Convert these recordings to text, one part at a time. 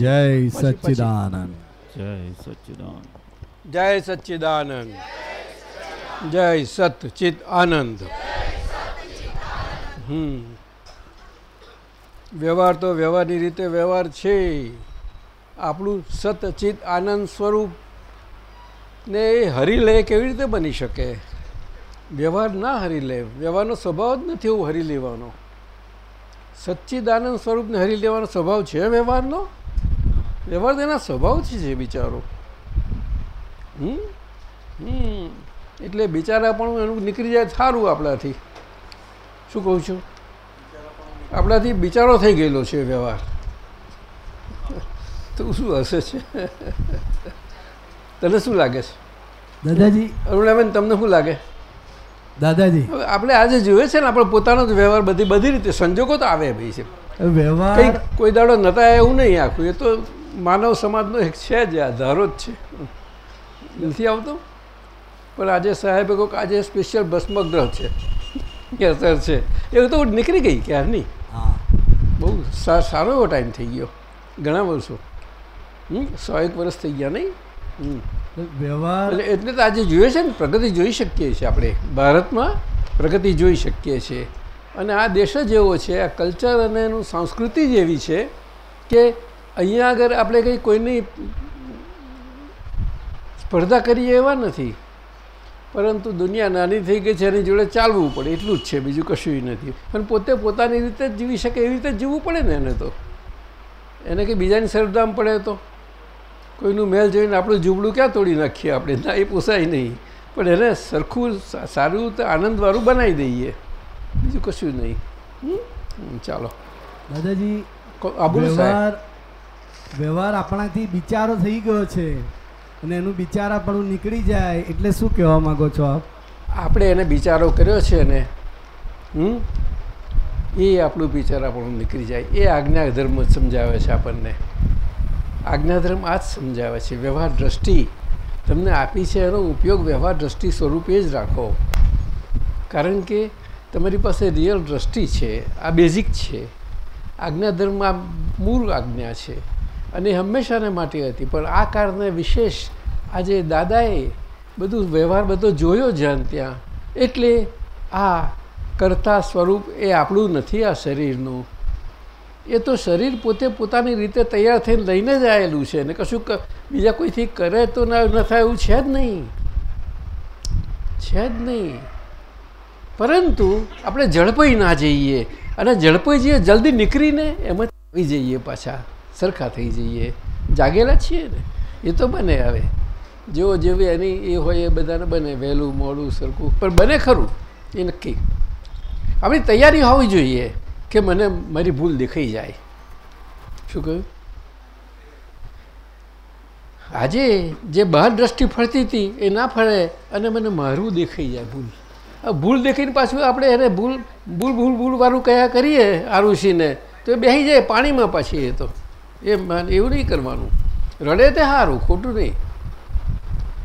જય સચ્ચિદાનંદ. જય સચ્ચિદાન જય સચ્ચિદાનંદ. જય સતચિત આનંદ હમ. વ્યવહાર તો વ્યવહારની રીતે વ્યવહાર છે. આપણું સતચિત આનંદ સ્વરૂપ ને એ હરી લે કેવી રીતે બની શકે? વ્યવહાર ના હરી લે વ્યવહારનો સ્વભાવ જ નથી એવું હરી લેવાનો. સચ્ચિદાનંદ સ્વરૂપને હરી લેવાનો સ્વભાવ છે વ્યવહારનો? વ્યવહાર તેના સ્વભાવ સ્વભાવથી છે બિચારો હમ હમ એટલે બિચારા પણ એનું નીકળી જાય સારું આપણાથી શું કહું છું આપણાથી બિચારો થઈ ગયેલો છે વ્યવહાર તો શું હશે છે તને શું લાગે છે દાદાજી અરુણાબેન તમને શું લાગે? દાદાજી હવે આપણે આજે જોઈએ છે ને આપણે પોતાનો જ વ્યવહાર બધી બધી રીતે સંજોગો તો આવે ભાઈ છે. વ્યવહાર કોઈ દાડો નતા એવું નહીં આખું એ તો માનવ સમાજનો એક છે જ આધારો જ છે. નથી આવતો? પણ આજે સાહેબે કહ્યું કે આજે સ્પેશિયલ ભસ્મગ્રહ છે. કે અસર છે. એવું તો નીકળી ગઈ ક્યારની હા. બહુ સારો એવો ટાઈમ થઈ ગયો. ઘણા વર્ષો. સો એક વર્ષ થઈ ગયા નહીં? વ્યવહાર એટલે એટલે તો આજે જોઈએ છે ને પ્રગતિ જોઈ શકીએ છીએ આપણે. ભારતમાં પ્રગતિ જોઈ શકીએ છીએ. અને આ દેશ જ એવો છે આ કલ્ચર અને એનું સંસ્કૃતિ જ એવી છે કે અહીંયા આગળ આપણે કંઈ કોઈની સ્પર્ધા કરીએ એવા નથી. પરંતુ દુનિયા નાની થઈ ગઈ છે એની જોડે ચાલવું પડે. એટલું જ છે બીજું કશું નથી. પણ પોતે પોતાની રીતે જ જીવી શકે એવી રીતે જીવવું પડે ને એને તો. એને કંઈ બીજાની સરદામ પડે તો. કોઈનું મહેલ જોઈને આપણું જુબડું ક્યાં તોડી નાખીએ આપણે? ના એ પોસાય નહીં. પણ એને સરખું સારું તો આનંદવાળું બનાવી દઈએ. બીજું કશું નહીં. ચાલો. દાદાજી સાહેબ. વ્યવહાર આપણાથી બિચારો થઈ ગયો છે અને એનું બિચારાપણું નીકળી જાય એટલે શું કહેવા માંગો છો આપ? આપણે એને બિચારો કર્યો છે ને, હમ? એ આપણું બિચારાપણું નીકળી જાય. એ આજ્ઞા ધર્મ સમજાવે છે આપણને. આજ્ઞા ધર્મ આ જ સમજાવે છે. વ્યવહાર દ્રષ્ટિ તમને આપી છે એનો ઉપયોગ વ્યવહાર દ્રષ્ટિ સ્વરૂપે જ રાખો. કારણ કે તમારી પાસે રિયલ દ્રષ્ટિ છે, આ બેઝિક છે. આજ્ઞા ધર્મ આ મૂળ આજ્ઞા છે. અને હંમેશાને માટે હતી. પણ આ કારણે વિશેષ આજે દાદાએ બધું વ્યવહાર બધો જોયો જ્યાં ત્યાં. એટલે આ કરતા સ્વરૂપ એ આપણું નથી આ શરીરનું. એ તો શરીર પોતે પોતાની રીતે તૈયાર થઈને લઈને જ આવેલું છે. ને કશું બીજા કોઈથી કરે તો ન થાય એવું છે જ નહીં. છે જ નહીં. પરંતુ આપણે ઝડપાઈ ના જઈએ. અને ઝડપાઈ જઈએ, જલ્દી નીકળીને એમાં આવી જઈએ પાછા. સરખા થઈ જઈએ. જાગેલા છીએ ને. એ તો બને હવે. જેવો જેવી એની એ હોય એ બધાને બને. વહેલું, મોડું, સરખું. પણ બને ખરું. એ નક્કી. આપણી તૈયારી હોવી જોઈએ કે મને મારી ભૂલ દેખાઈ જાય. શું કહ્યું? આજે જે બહાર દ્રષ્ટિ ફરતી હતી એ ના ફરે અને મને મારું દેખાઈ જાય ભૂલ. ભૂલ દેખીને પાછું આપણે એને ભૂલ ભૂલ ભૂલ, ભૂલવાળું કયા કરીએ આરુષિને? તો એ બેસી જાય પાણીમાં પાછી એ તો. એ માન- એવું નહીં કરવાનું. રડે તે સારું ખોટું નહીં.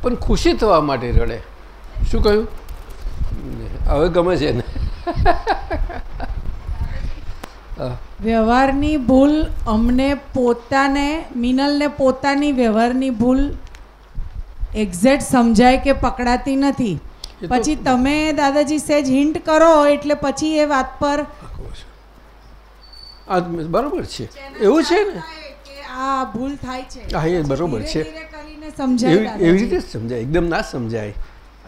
પણ ખુશી થવા માટે રડે. શું કહ્યું? હવે ગમે છે ને વ્યવહારની ભૂલ અમને પોતાને મિનલને પોતાની વ્યવહારની ભૂલ એક્ઝેક્ટ સમજાય કે પકડાતી નથી. પછી તમે દાદાજી સહેજ હિન્ટ કરો એટલે પછી એ વાત પર બરોબર છે. એવું છે ને? આ ભૂલ થાય છે. હા એ બરોબર છે. એવી રીતે જ સમજાય એકદમ ના સમજાય.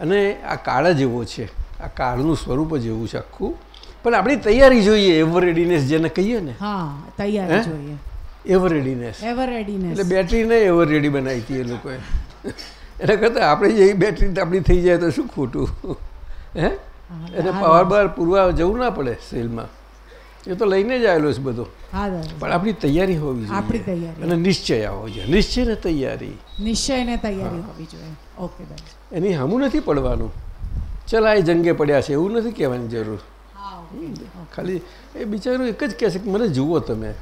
અને આ કાળ જ એવો છે. આ કાળનું સ્વરૂપ જ એવું છે આખું. પણ આપણી તૈયારી જોઈએ એવર રેડીનેસ જેને કહીએ ને. હા તૈયારી જોઈએ. એવર રેડીનેસ એવર રેડીનેસ એટલે બેટરીને એવર રેડી બનાવી હતી એ લોકોએ. એના કરતાં આપણે જે બેટરી આપણી થઈ જાય તો શું ખોટું? હે? એટલે પાવર બાર પૂરવા જવું ના પડે સેલમાં. એ તો લઈને જ આવેલો છે બધો. પણ આપણી તૈયારી હોવી આપણી જોઈએ તૈયારી. અને નિશ્ચય હોવો જોઈએ. નિશ્ચય ને તૈયારી. નિશ્ચય ને તૈયારી હોવી જોઈએ. ઓકે એની હમું નથી પડવાનું. ચલ આ જંગે પડ્યા છે એવું નથી કહેવાની જરૂર. ખાલી એ બિચારું એક જ કહે છે કે મને જુઓ તમે.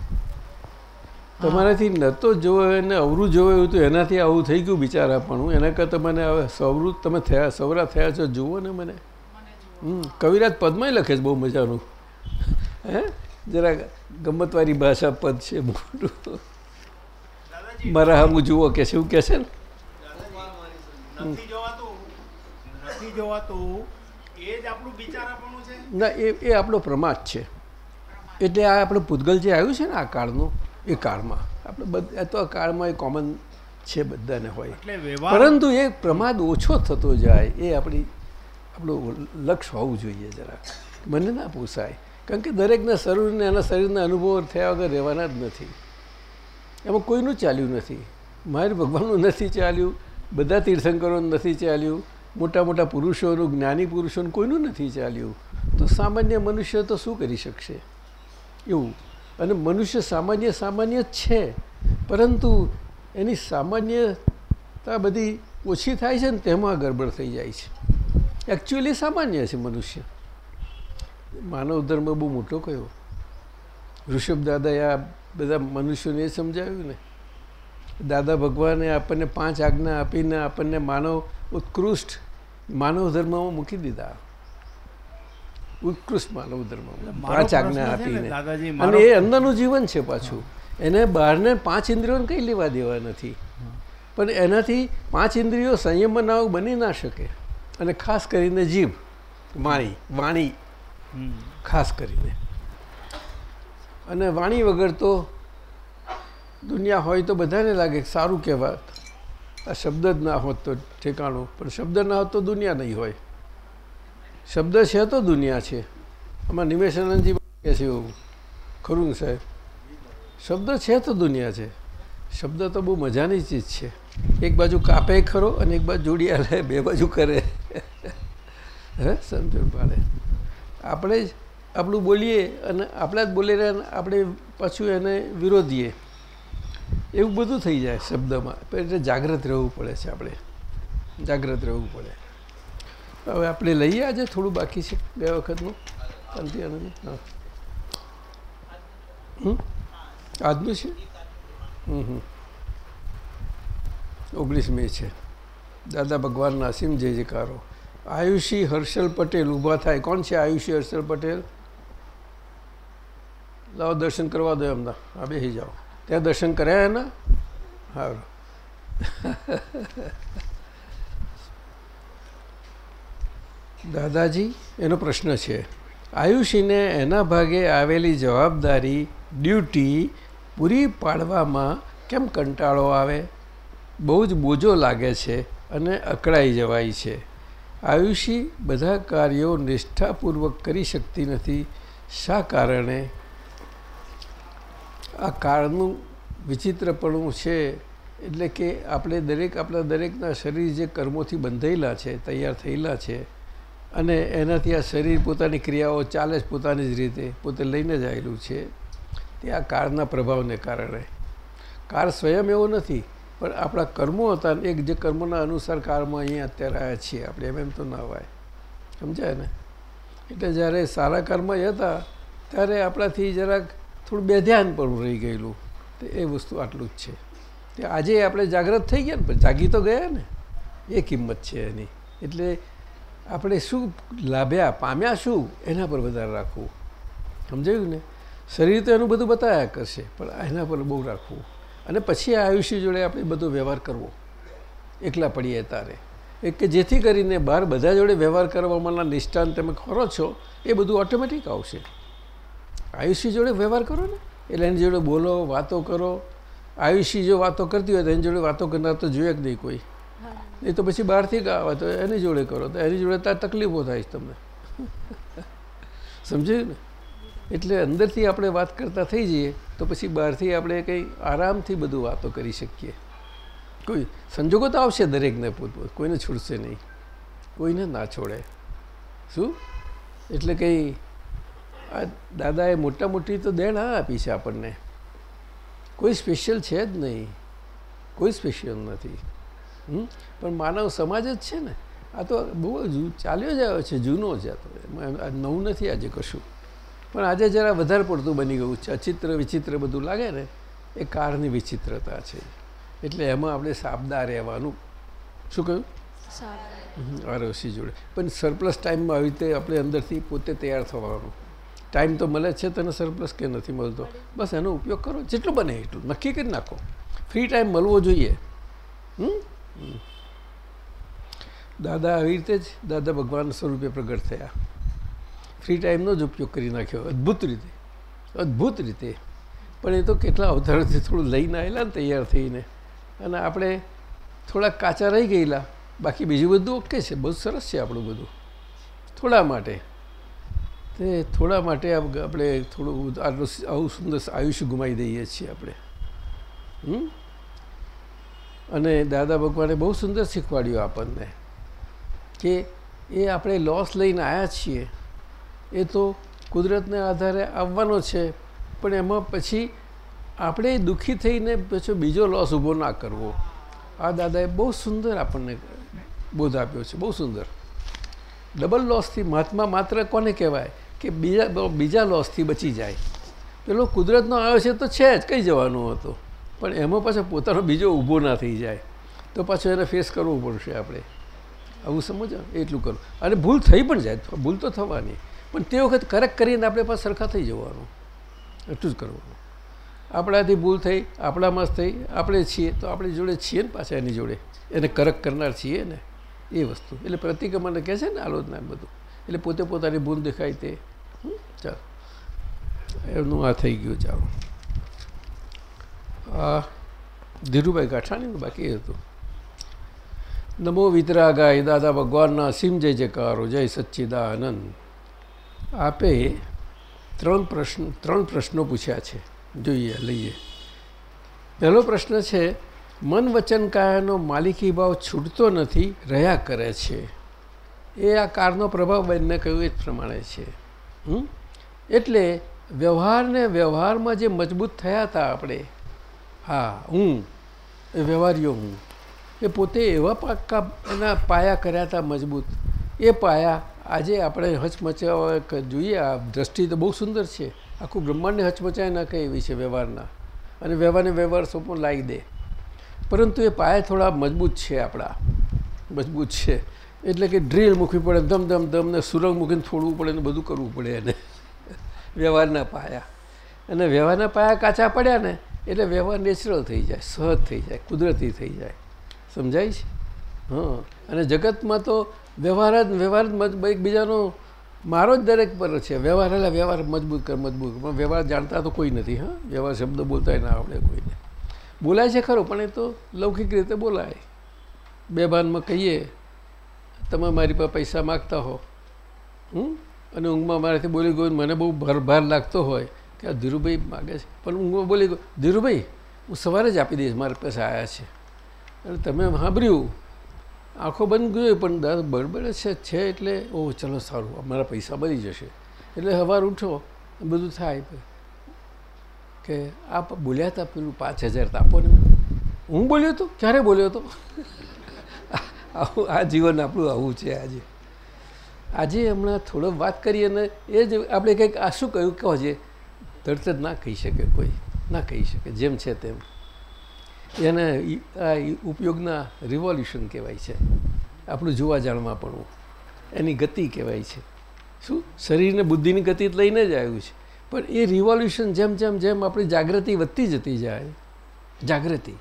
તમારાથી નતો જોવો એને અવરું એવું તો એનાથી આવું થઈ ગયું બિચારા પણ હું એના કરતાં મને હવે સવૃત તમે થયા સવરા થયા છો જુઓ ને મને. હમ કવિરાજ પદમાંય લખે છે બહુ મજાનું. હે? જરા ગમતવાળી ભાષા પદ છે મોટું. મારા હમું જુઓ કે શું કહે છે ને? ના એ એ આપણો પ્રમાદ છે. એટલે આ આપણું પૂતગલ જે આવ્યું છે ને આ કાળનું એ કાળમાં. આપણે બધા તો આ કાળમાં એ કોમન છે બધાને હોય. પરંતુ એ પ્રમાદ ઓછો થતો જાય એ આપણી આપણું લક્ષ્ય હોવું જોઈએ જરા મને ના પોસાય. કારણ કે દરેકના શરીરને એના શરીરના અનુભવો થયા વગર રહેવાના જ નથી. એમાં કોઈનું ચાલ્યું નથી. મારે ભગવાનનું નથી ચાલ્યું, બધા તીર્થંકરોનું નથી ચાલ્યું, મોટા મોટા પુરુષોનું, જ્ઞાની પુરુષોનું કોઈનું નથી ચાલ્યું. તો સામાન્ય મનુષ્ય તો શું કરી શકશે? એવું. અને મનુષ્ય સામાન્ય સામાન્ય જ છે. પરંતુ એની સામાન્યતા બધી ઓછી થાય છે ને તેમાં ગડબડ થઈ જાય છે. એકચ્યુઅલી સામાન્ય છે મનુષ્ય. માનવ ધર્મ બહુ મોટો કયો? ઋષભ દાદાએ આ બધા મનુષ્યોને એ સમજાવ્યું ને? દાદા ભગવાને આપણને પાંચ આજ્ઞા આપીને આપણને માનવ ઉત્કૃષ્ટ માનવ ધર્મમાં મૂકી દીધા. ઉત્કૃષ્ટ માનવ ધર્મ પાંચ આજ્ઞા આપીને. અને એ અંદરનું જીવન છે પાછું. એને બહારને પાંચ ઇન્દ્રિયોને કંઈ લેવા દેવા નથી. પણ એનાથી પાંચ ઇન્દ્રિયો સંયમમાં ના બની ના શકે. અને ખાસ કરીને જીભ માણી વાણી. ખાસ કરીને. અને વાણી વગર તો દુનિયા હોય તો બધાને લાગે સારું કહેવાય આ શબ્દ જ ના હોત તો ઠેકાણું. પણ શબ્દ ના હોત તો દુનિયા નહીં હોય. શબ્દ છે તો દુનિયા છે. આમાં નિમેશાનંદજી કહે છે એવું. ખરું સાહેબ. શબ્દ છે તો દુનિયા છે. શબ્દ તો બહુ મજાની ચીજ છે. એક બાજુ કાપે ખરો અને એક બાજુ જોડિયા લે બે બાજુ કરે. હે, સમજણ પાડે. આપણે જ આપણું બોલીએ અને આપણા જ બોલી રહ્યા આપણે પાછું એને વિરોધીએ. એવું બધું થઈ જાય શબ્દમાં. એટલે જાગ્રત રહેવું પડે છે આપણે. જાગ્રત રહેવું પડે. હવે આપણે લઈએ આજે થોડું બાકી છે બે વખતનું? શાંતિ આનંદ હા? આજનું છે? હમ હમ. ઓગણીસ મે છે. દાદા ભગવાન નાસિમ જય જયકારો. આયુષી હર્ષલ પટેલ ઊભા થાય. કોણ છે આયુષી હર્ષલ પટેલ? લાવો દર્શન કરવા દો એમના. હા બેસી જાઓ. ત્યાં દર્શન કર્યા એના? સારું દાદાજી, એનો પ્રશ્ન છે. આયુષીને એના ભાગે આવેલી જવાબદારી, ડ્યુટી પૂરી પાડવામાં કેમ કંટાળો આવે? બહુ જ બોજો લાગે છે અને અકળાઈ જવાય છે. આયુષી બધા કાર્યો નિષ્ઠાપૂર્વક કરી શકતી નથી. શા કારણે? આ કાળનું વિચિત્રપણું છે એટલે કે આપણે દરેક, આપણા દરેકના શરીર જે કર્મોથી બંધાયેલા છે, તૈયાર થયેલા છે અને એનાથી આ શરીર પોતાની ક્રિયાઓ ચાલે જ પોતાની જ રીતે, પોતે લઈને જ આવેલું છે. તે આ કાળના પ્રભાવને કારણે. કાળ સ્વયં એવો નથી. પણ આપણા કર્મો હતા એક જે કર્મોના અનુસાર કાળમાં અહીંયા અત્યારે આવ્યા છીએ આપણે, એમ એમ તો ના હોય. સમજાય ને? એટલે જ્યારે સારા કર્મ હતા, ત્યારે આપણાથી જરાક થોડું બેધ્યાન પણ રહી ગયેલું. તો એ વસ્તુ આટલું જ છે. તે આજે આપણે જાગ્રત થઈ ગયા ને, પણ જાગી તો ગયા ને. એ કિંમત છે એની. એટલે આપણે શું લાભ્યા, પામ્યા શું, એના પર વધારે રાખવું. સમજાયું ને? શરીર તો એનું બધું બતાવ્યા કરશે, પણ એના પર બહુ રાખવું. અને પછી આ આયુષ્ય જોડે આપણે બધો વ્યવહાર કરવો. એકલા પડીએ તારે. એક કે જેથી કરીને બહાર બધા જોડે વ્યવહાર કરવામાંના નિષ્ઠાન તમે ખરો છો એ બધું ઓટોમેટિક આવશે. આયુષ્ય જોડે વ્યવહાર કરો ને. એટલે એની જોડે બોલો વાતો કરો. આયુષ્ય જો વાતો કરતી હોય તો એની જોડે વાતો કરનાર તો જોઈએ જ નહીં કોઈ. એ તો પછી બહારથી આવે તો એની જોડે કરો. તો એની જોડે ત્યાં તકલીફો થાય છે તમને. સમજાયું ને? એટલે અંદરથી આપણે વાત કરતા થઈ જઈએ, તો પછી બહારથી આપણે કંઈ આરામથી બધું વાતો કરી શકીએ. કોઈ સંજોગો તો આવશે દરેકને પોતપોત કોઈને છૂટશે નહીં, કોઈને ના છોડે. શું? એટલે કંઈ આ દાદાએ મોટા મોટી તો દેણ આ આપી છે આપણને. કોઈ સ્પેશિયલ છે જ નહીં, કોઈ સ્પેશિયલ નથી? પણ માનવ સમાજ જ છે ને. આ તો બહુ ચાલ્યો જ આવ્યો છે, જૂનો જ આ નવું નથી આજે કશું. પણ આજે જરા વધારે પડતું બની ગયું છે. અચિત્ર વિચિત્ર બધું લાગે ને એ કાળની વિચિત્રતા છે. એટલે એમાં આપણે સાબદા રહેવાનું. શું કહ્યું? આરોસી જોડે. પણ સરપ્લસ ટાઈમમાં આવી રીતે આપણે અંદરથી પોતે તૈયાર થવાનું. ટાઈમ તો મળે જ છે તને સરપ્લસ કે નથી મળતો? બસ એનો ઉપયોગ કરો. જેટલું બને એટલું. નક્કી કરી નાખો. ફ્રી ટાઈમ મળવો જોઈએ. દાદા આવી રીતે જ દાદા ભગવાન સ્વરૂપે પ્રગટ થયા. ફ્રી ટાઈમનો જ ઉપયોગ કરી નાખ્યો. અદ્ભુત રીતે. અદ્ભુત રીતે. પણ એ તો કેટલા અવતારોથી થોડું લઈને આવેલા ને તૈયાર થઈને. અને આપણે થોડાક કાચા રહી ગયેલા. બાકી બીજું બધું ઓકે છે. બહુ સરસ છે આપણું બધું. થોડા માટે. તે થોડા માટે આપણે થોડું આટલું આવું સુંદર આયુષ્ય ગુમાવી દઈએ છીએ આપણે. હમ? અને દાદા ભગવાને બહુ સુંદર શીખવાડ્યું આપણને કે એ આપણે લોસ લઈને આવ્યા છીએ. એ તો કુદરતને આધારે આવવાનો છે, પણ એમાં પછી આપણે દુઃખી થઈને પછી બીજો લોસ ઊભો ના કરવો. આ દાદાએ બહુ સુંદર આપણને બોધ આપ્યો છે, બહુ સુંદર. ડબલ લોસથી મહાત્મા માત્ર કોને કહેવાય? કે બીજા બીજા લોસથી બચી જાય. પેલો કુદરતનો આવ્યો છે તો છે જ, કઈ જવાનું હતો? પણ એમાં પાછો પોતાનો બીજો ઊભો ના થઈ જાય. તો પાછો એને ફેસ કરવું પડશે આપણે. આવું સમજો એટલું કરું. અને ભૂલ થઈ પણ જાય. ભૂલ તો થવાની. પણ તે વખત કરેક્ટ કરીને આપણે પાસે સરખા થઈ જવાનું. એટલું જ કરવાનું. આપણાથી ભૂલ થઈ, આપણામાં જ થઈ, આપણે છીએ, તો આપણે જોડે છીએ ને પાછા એની જોડે. એને કરેક્ટ કરનાર છીએ ને એ વસ્તુ. એટલે પ્રતિક્રમણને કહે છે ને આલોચના બધું. એટલે પોતે પોતાની ભૂલ દેખાય તે? ચાલો. એમનું આ થઈ ગયું, ચાલો. આ ધીરુભાઈ ગાંઠાણીનું બાકી હતું. નમો વિતરાગાય દાદા ભગવાનના સિમ જય જયકારો, જય સચ્ચિદાનંદ. આપે ત્રણ પ્રશ્ન, ત્રણ પ્રશ્નો પૂછ્યા છે. જોઈએ, લઈએ. પહેલો પ્રશ્ન છે, મન વચન કાયાનો માલિકી ભાવ છૂટતો નથી, રહ્યા કરે છે. એ આ કારનો પ્રભાવ બંને કહ્યું એ જ પ્રમાણે છે? એટલે વ્યવહારને વ્યવહારમાં જે મજબૂત થયા હતા આપણે. હા, હું, એ વ્યવહારીઓ હું. એ પોતે એવા પાક્કા એના પાયા કર્યા હતા મજબૂત. એ પાયા આજે આપણે હચમચાવા જોઈએ, આ દ્રષ્ટિ તો બહુ સુંદર છે. આખું બ્રહ્માંડને હચમચાય નાખે એવી છે વ્યવહારના. અને વ્યવહારને વ્યવહાર સોંપો લાવી દે. પરંતુ એ પાયા થોડા મજબૂત છે આપણા. મજબૂત છે. એટલે કે ડ્રીલ મૂકવી પડે, ધમ ધમ ધમ ને સુરંગ મૂકીને છોડવું પડે ને બધું કરવું પડે એને. વ્યવહારના પાયા. અને વ્યવહારના પાયા કાચા પડ્યા ને, એટલે વ્યવહાર નેચરલ થઈ જાય, સહજ થઈ જાય, કુદરતી થઈ જાય. સમજાય છે? હા. અને જગતમાં તો વ્યવહાર જ વ્યવહાર એકબીજાનો મારો જ દરેક પર છે. વ્યવહાર એટલે વ્યવહાર મજબૂત કર મજબૂત. પણ વ્યવહાર જાણતા તો કોઈ નથી, હા? વ્યવહાર શબ્દ બોલતા ના આવડે કોઈને. બોલાય છે ખરો, પણ એ તો લૌકિક રીતે બોલાય. બે ભાનમાં કહીએ, તમે મારી પાસે પૈસા માગતા હો. હમ? અને ઊંઘમાં મારાથી બોલી ગયો મને બહુ ભાર ભાર લાગતો હોય કે આ ધીરુભાઈ માગે છે. પણ ઊંઘમાં બોલી ગયો, ધીરુભાઈ, હું સવારે જ આપી દઈશ, મારા પાસે આવ્યા છે. અને તમે સાંભળ્યું આંખો બંધ ગયો પણ દાદા બળબડ છે છે એટલે, ઓહ, ચલો સારું અમારા પૈસા બળી જશે. એટલે સવાર ઉઠો, બધું થાય કે આપ બોલ્યા હતા પેલું પાંચ હજાર આપો ને હું બોલ્યો હતો ક્યારે બોલ્યો હતો આવું, આ જીવન આપણું આવું છે આજે. આજે હમણાં થોડો વાત કરીએ ને એ જ આપણે કંઈક આ શું કહ્યું? કહો છે તરત જ ના કહી શકે કોઈ, ના કહી શકે, જેમ છે તેમ. એને આ ઉપયોગના રિવોલ્યુશન કહેવાય છે. આપણું જોવા જાણવા પણ એની ગતિ કહેવાય છે. શું? શરીરને બુદ્ધિની ગતિ લઈને જ આવ્યું છે. પણ એ રિવોલ્યુશન જેમ જેમ જેમ આપણી જાગૃતિ વધતી જતી જાય, જાગૃતિ.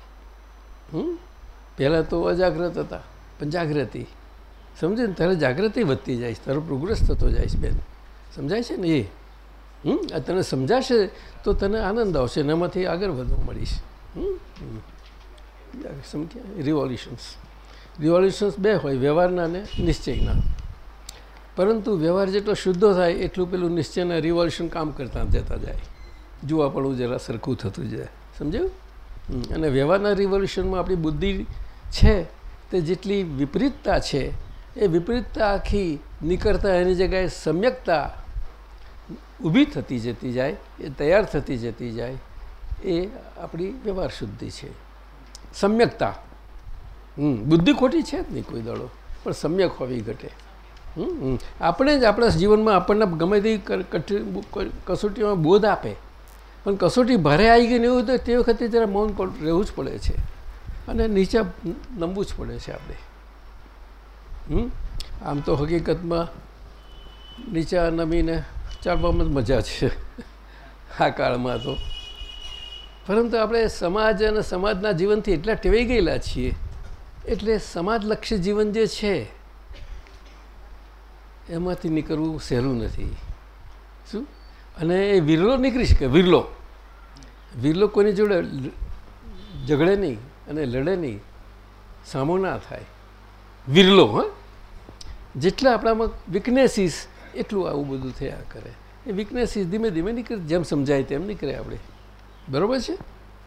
હમ? પહેલાં તો અજાગ્રત હતા, પણ જાગૃતિ. સમજે ને? તારે જાગૃતિ વધતી જાય છે. તારો પ્રોગ્રેસ થતો જાય છે બેન. સમજાય છે ને એ? હમ? તને સમજાશે તો તને આનંદ આવશે ને એમાંથી આગળ વધવા મળીશ. હમ. રિવોલ્યુશન્સ રિવોલ્યુશન્સ બે હોય, વ્યવહારના અને નિશ્ચયના. પરંતુ વ્યવહાર જેટલો શુદ્ધો થાય, એટલું પેલું નિશ્ચયના રિવોલ્યુશન કામ કરતા જતા જાય. જોવા પડવું જરા સરખું થતું જાય. સમજ્યું? અને વ્યવહારના રિવોલ્યુશનમાં આપણી બુદ્ધિ છે, તે જેટલી વિપરીતતા છે, એ વિપરીતતા આખી નીકળતા, એની જગ્યાએ સમ્યકતા ઊભી થતી જતી જાય, એ તૈયાર થતી જતી જાય, એ આપણી વ્યવહાર શુદ્ધિ છે. સમ્યકતા. બુદ્ધિ ખોટી છે જ નહીં કોઈ દડો, પણ સમ્યક હોવી ઘટે. આપણે જ આપણા જીવનમાં આપણને ગમે તે કસોટીમાં બોધ આપે. પણ કસોટી ભારે આવી ગઈ ને એવું તો તે વખતે જરા મૌન રહેવું જ પડે છે. અને નીચે નમવું જ પડે છે આપણે. આમ તો હકીકતમાં નીચા નમીને ચાલવામાં મજા છે. આ કાળમાં તો. પરંતુ આપણે સમાજ અને સમાજના જીવનથી એટલા ટેવાઈ ગયેલા છીએ. એટલે સમાજલક્ષી જીવન જે છે, એમાંથી નીકળવું સહેલું નથી. શું? અને એ વિરલો નીકળી શકે, વિરલો. વિરલો કોઈની જોડે ઝઘડે નહીં અને લડે નહીં. સામો ના થાય. વિરલો, હા. જેટલા આપણામાં વીકનેસીસ એટલું આવું બધું થયા કરે. એ વીકનેસીસ ધીમે ધીમે નીકળે, જેમ સમજાય તેમ નીકળે આપણે. બરોબર છે?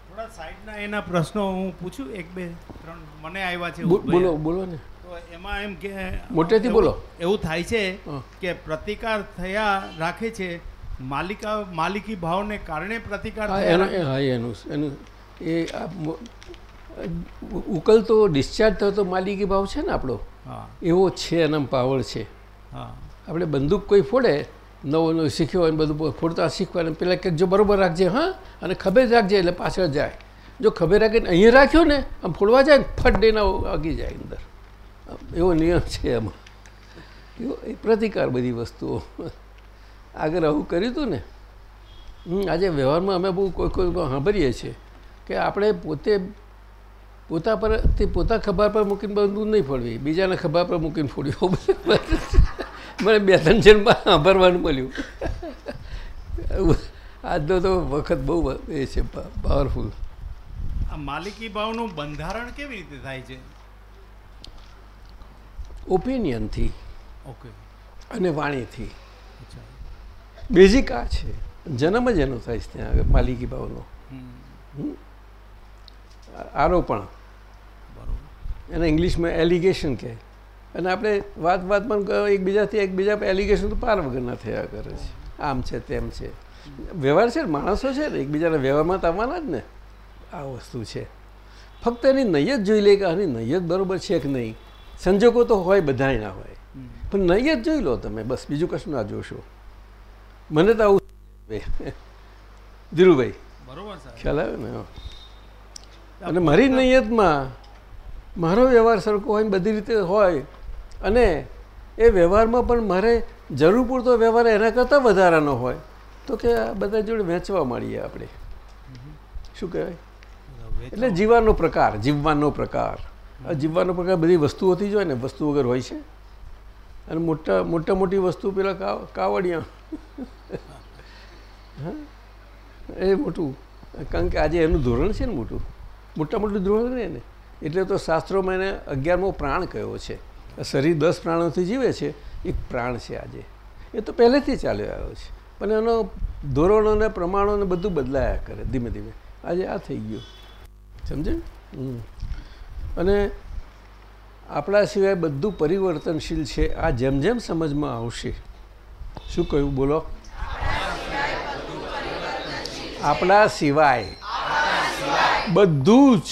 થોડા સાઈડના એના પ્રશ્નો હું પૂછું એક બે ત્રણ મને આવ્યા છે બોલો બોલો ને. તો એમાં એમ કે મોટેથી બોલો. એવું થાય છે કે પ્રતિકાર થયા રાખે છે માલિકા માલિકી ભાવને કારણે પ્રતિકાર એનો? હા એનું એનું એ ઉકલતો ડિસ્ચાર્જ થતો માલિકી ભાવ છે ને આપણો? હા. એવો છે એનામ પાવર છે. હા. આપણે બંદૂક કોઈ ફોડે નવો નવું શીખ્યો હોય બધું ફોડતા શીખવાનું પેલા કંઈક જો બરાબર રાખજે, હા? અને ખભે રાખજે એટલે પાછળ જાય. જો ખભે રાખીને અહીંયા રાખ્યો ને, આમ ફોડવા જાય ને, ફટ ડેના આગી જાય અંદર. એવો નિયમ છે એમાં. એવો એ પ્રતિકાર બધી વસ્તુઓ. આગળ આવું કર્યું હતું ને આજે વ્યવહારમાં અમે બહુ કોઈ કોઈ સાંભળીએ છીએ કે આપણે પોતે પોતા પર, તે પોતા ખભા પર મૂકીને બંદૂક નહીં ફોડવી, બીજાને ખભા પર મૂકીને ફોડ્યું મને બે ત્રણ જણમાં સાંભળવાનું મળ્યું. આજનો તો વખત બહુ એ છે પાવરફુલ આ માલિકી ભાવનું બંધારણ કેવી રીતે થાય છે? ઓપિનિયનથી ઓકે અને વાણીથી. બેઝિક આ છે. જન્મ જ એનો થાય છે ત્યાં આગળ માલિકી ભાવનો. હમ, આરોપણ. એને ઇંગ્લિશમાં એલિગેશન કહે. અને આપણે વાત વાતમાં પણ એકબીજાથી એકબીજા પર એલિગેશન તો પાર વગરના થયા કરે છે. આમ છે તેમ છે. વ્યવહાર છે માણસો છે ને એકબીજાના વ્યવહારમાં તો આવવાના જ ને. આ વસ્તુ છે. ફક્ત એની નૈયત જોઈ લે કે આની નૈયત બરોબર છે કે નહીં? સંજોગો તો હોય બધાય ના હોય. પણ નૈયત જોઈ લો તમે. બસ બીજું કશું ના જોશો. મને તો આવું ધીરુભાઈ. બરોબર ખ્યાલ આવ્યો ને? અને મારી નૈયતમાં મારો વ્યવહાર સરખો હોય બધી રીતે હોય અને એ વ્યવહારમાં પણ મારે જરૂર પૂરતો વ્યવહાર એના કરતાં વધારાનો હોય. તો કે આ બધા જોડે વેચવા માંડીએ આપણે. શું કહેવાય? એટલે જીવવાનો પ્રકાર જીવવાનો પ્રકાર. આ જીવવાનો પ્રકાર બધી વસ્તુઓથી જ હોય ને વસ્તુ વગર હોય છે. અને મોટા મોટા મોટી વસ્તુ પેલા કાવ કાવડિયા. હા? એ મોટું. કારણ કે આજે એનું ધોરણ છે ને મોટું. મોટા મોટું ધોરણ ને. એટલે તો શાસ્ત્રોમાં એને અગિયારમો પ્રાણ કયો છે. શરીર દસ પ્રાણોથી જીવે છે, એક પ્રાણ છે આજે. એ તો પહેલેથી ચાલ્યો આવ્યો છે. પણ એનો ધોરણો ને પ્રમાણો ને બધું બદલાયા કરે ધીમે ધીમે. આજે આ થઈ ગયું. સમજે. અને આપણા સિવાય બધું પરિવર્તનશીલ છે. આ જેમ જેમ સમજમાં આવશે. શું કહ્યું? બોલો. આપણા સિવાય બધું જ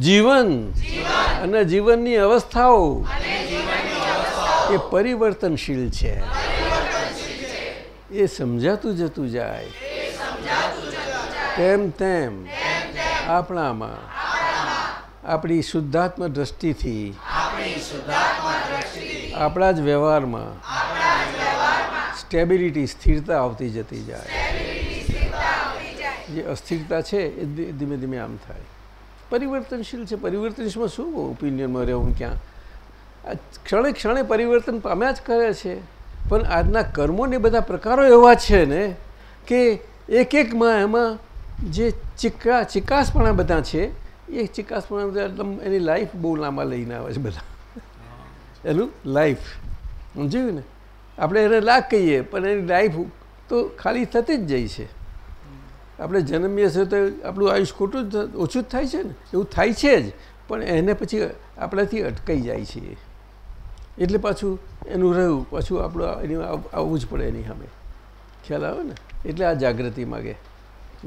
જીવન અને જીવનની અવસ્થાઓ એ પરિવર્તનશીલ છે. એ સમજાતું જતું જાય. તેમ તેમ આપણામાં આપણી શુદ્ધાત્મ દ્રષ્ટિથી આપણા જ વ્યવહારમાં સ્ટેબિલિટી, સ્થિરતા આવતી જતી જાય. જે અસ્થિરતા છે એ ધીમે ધીમે આમ થાય. પરિવર્તનશીલ છે. પરિવર્તનશીલમાં શું ઓપિનિયનમાં રહેવું ક્યાં? ક્ષણે ક્ષણે પરિવર્તન પામ્યા જ કરે છે. પણ આજના કર્મોને બધા પ્રકારો એવા છે ને કે એક એકમાં એમાં જે ચિકા, ચિકાસપણા બધા છે, એ ચિકાસપણા બધા એની લાઈફ બહુ લાંબા લઈને આવે છે બધા. એનું લાઈફ સમજ્યું ને? આપણે એને લાખ કહીએ, પણ એની લાઈફ તો ખાલી થતી જ જાય છે. આપણે જન્મીએ છીએ તો આપણું આયુષ ખોટું જ ઓછું જ થાય છે ને? એવું થાય છે જ. પણ એને પછી આપણાથી અટકાઈ જાય છે. એટલે પાછું એનું રહ્યું. પાછું આપણું એની આવવું જ પડે એની સામે. ખ્યાલ આવે ને? એટલે આ જાગૃતિ માગે.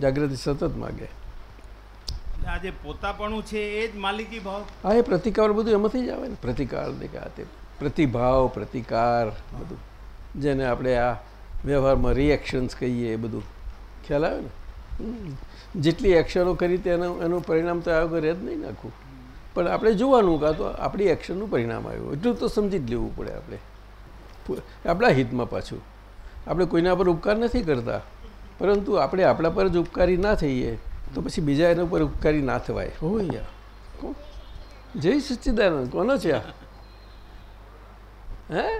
જાગૃતિ સતત માગે. એટલે આ પોતાપણું છે એ જ માલિકી ભાવ? હા એ પ્રતિકાર બધું એમાંથી જ આવે ને? પ્રતિકાર ને કે આ તે પ્રતિભાવ પ્રતિકાર બધું. જેને આપણે આ વ્યવહારમાં રિએક્શન્સ કહીએ એ બધું. ખ્યાલ આવે ને. જેટલી એક્શનો કરી તેનું, એનું પરિણામ તો આવ્યું રહે જ નહીં નાખું પણ આપણે જોવાનું કાં તો આપણી એક્શનનું પરિણામ આવ્યું એટલું તો સમજી જ લેવું પડે આપણે. આપણા હિતમાં પાછું. આપણે કોઈના પર ઉપકાર નથી કરતા. પરંતુ આપણે આપણા પર જ ઉપકારી ના થઈએ, તો પછી બીજા એના પર ઉપકારી ના થવાય. હો કોણ? જય સચ્ચિદાનંદ. કોનો છે આ? હે?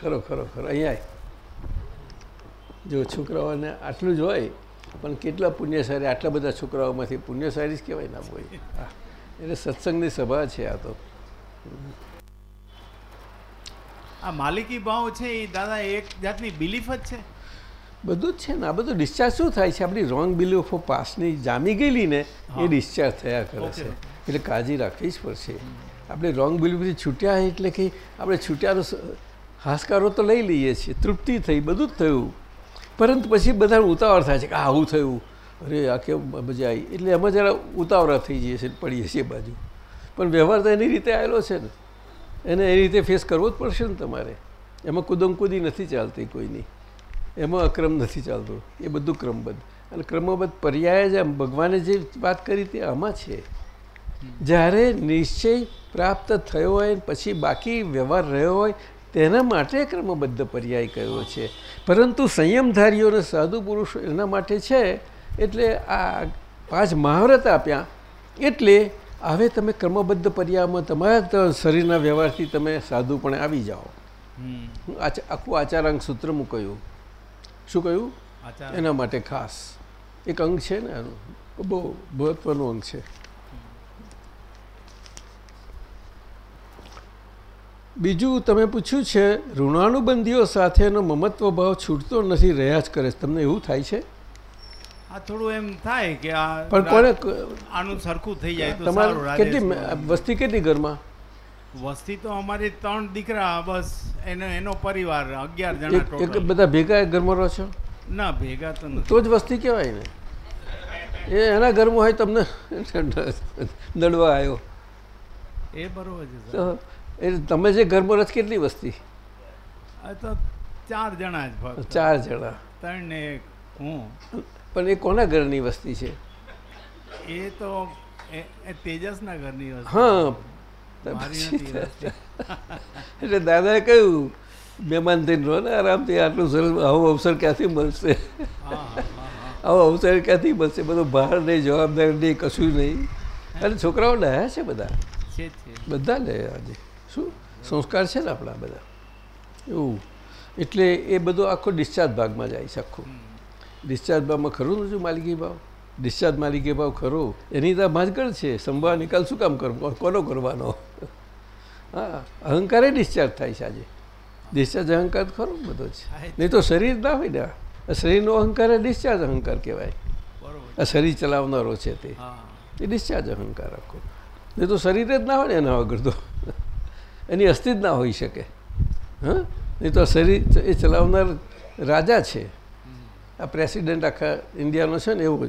ખરો ખરો ખરો. અહીંયા જો છોકરાઓને આટલું જ હોય પણ કેટલા પુણ્યશાળી આટલા બધા છોકરાઓમાંથી પુણ્યશાળી જ કહેવાય ના હોય. એટલે સત્સંગની સભા છે આ તો. આ માલિકી ભાવ છે એ દાદા એક જાતની બિલીફ જ છે? બધું જ છે ને. આ બધું ડિસ્ચાર્જ શું થાય છે? આપણી રોંગ બિલીફો પાસની જામી ગયેલી ને એ ડિસ્ચાર્જ થયા કરે છે. એટલે કાળજી રાખવી જ પડશે. આપણે રોંગ બિલીફથી છૂટ્યા એટલે કે આપણે છૂટ્યાનો હાસકારો તો લઈ લઈએ છીએ. તૃપ્તિ થઈ બધું જ થયું. પરંતુ પછી બધા ઉતાવળ થાય છે કે આવું થયું. અરે, આ કેમ મજા આવી? એટલે એમાં જરા ઉતાવળા થઈ જઈએ છીએ પડીએ છીએ બાજુ. પણ વ્યવહાર તો એની રીતે આવેલો છે ને. એને એ રીતે ફેસ કરવો જ પડશે ને તમારે. એમાં કુદમકુદી નથી ચાલતી કોઈની. એમાં અક્રમ નથી ચાલતો. એ બધું ક્રમબદ્ધ. અને ક્રમબદ્ધ પર્યાય જ આમ ભગવાને જે વાત કરી તે આમાં છે. જ્યારે નિશ્ચય પ્રાપ્ત થયો હોય પછી બાકી વ્યવહાર રહ્યો હોય તેના માટે ક્રમબદ્ધ પર્યાય કયો છે? પરંતુ સંયમધારીઓ અને સાધુ પુરુષો એના માટે છે એટલે આ પાંચ મહાવ્રત આપ્યા. એટલે હવે તમે ક્રમબદ્ધ પર્યાયમાં તમારા શરીરના વ્યવહારથી તમે સાધુપણે આવી જાઓ. આખું આચારાંગ સૂત્ર મૂકાયું. શું કહ્યું? એના માટે ખાસ. એક અંગ છે ને એનું. બહુ મહત્વનું અંગ છે. બીજું તમે પૂછ્યું છે ઋણાનુબંધીઓ સાથેનો મમત્વ ભાવ છૂટતો નથી રહ્યા જ કરે તમને એવું થાય છે? આ થોડું એમ થાય કે આ પણ કોને આનું સરખું થઈ જાય તો તમારે કેટલી વસ્તી કેટલી ઘરમાં? વસ્તી તો અમારી ત્રણ દીકરા બસ એનો એનો પરિવાર અગિયાર જણા ટોટલ. બધા ભેગા ઘરમાં રહો છો? ના ભેગા તો તો જ વસ્તી કહેવાય ને. એ એના ઘરમાં હોય તમને દડવા આવ્યો. એ બરોબર છે સર તો એ તમે જે ઘરમાં રસ કેટલી વસ્તી? આ તો ચાર જણા જ ફક્ત ચાર જણા. ત્રણ ને એક હું. પણ એ કોના ઘરની વસ્તી છે? એ તો તેજસના ઘરની વસ્તુ. હા. એટલે દાદાએ કહ્યું મહેમાન થઈને રહો ને આરામથી આટલું સરસ આવો અવસર ક્યાંથી મળશે? આવો અવસર ક્યાંથી મળશે? બધું ભાર નહીં જવાબદારી નહીં કશું નહીં. અને છોકરાઓ ડાયા છે બધા? છે. બધા લે આજે. સંસ્કાર છે ને આપણા બધા? એવું. એટલે એ બધો આખો ડિસ્ચાર્જ ભાગમાં જાય છે આખું. ડિસ્ચાર્જ ભાગમાં ખરું નથી માલિકી ભાવ? ડિસ્ચાર્જ માલિકી ભાવ ખરો. એની તો ભાંજગળ છે. સંભાવ નિકાલ શું કામ કરવો? કોનો કરવાનો? હા અહંકારે ડિસ્ચાર્જ થાય છે આજે. ડિસ્ચાર્જ અહંકાર ખરો બધો છે નહીં તો શરીર ના હોય ને શરીરનો અહંકાર એ ડિસ્ચાર્જ અહંકાર કહેવાય. આ શરીર ચલાવનારો છે તે. એ ડિસ્ચાર્જ અહંકાર આખો. નહીં તો શરીર જ ના હોય ને એના વગર તો. એની અસ્થિ જ ના હોઈ શકે. હા? નહીં તો શરીર એ ચલાવનાર રાજા છે. આ પ્રેસિડેન્ટ આખા ઇન્ડિયાનો છે ને એવો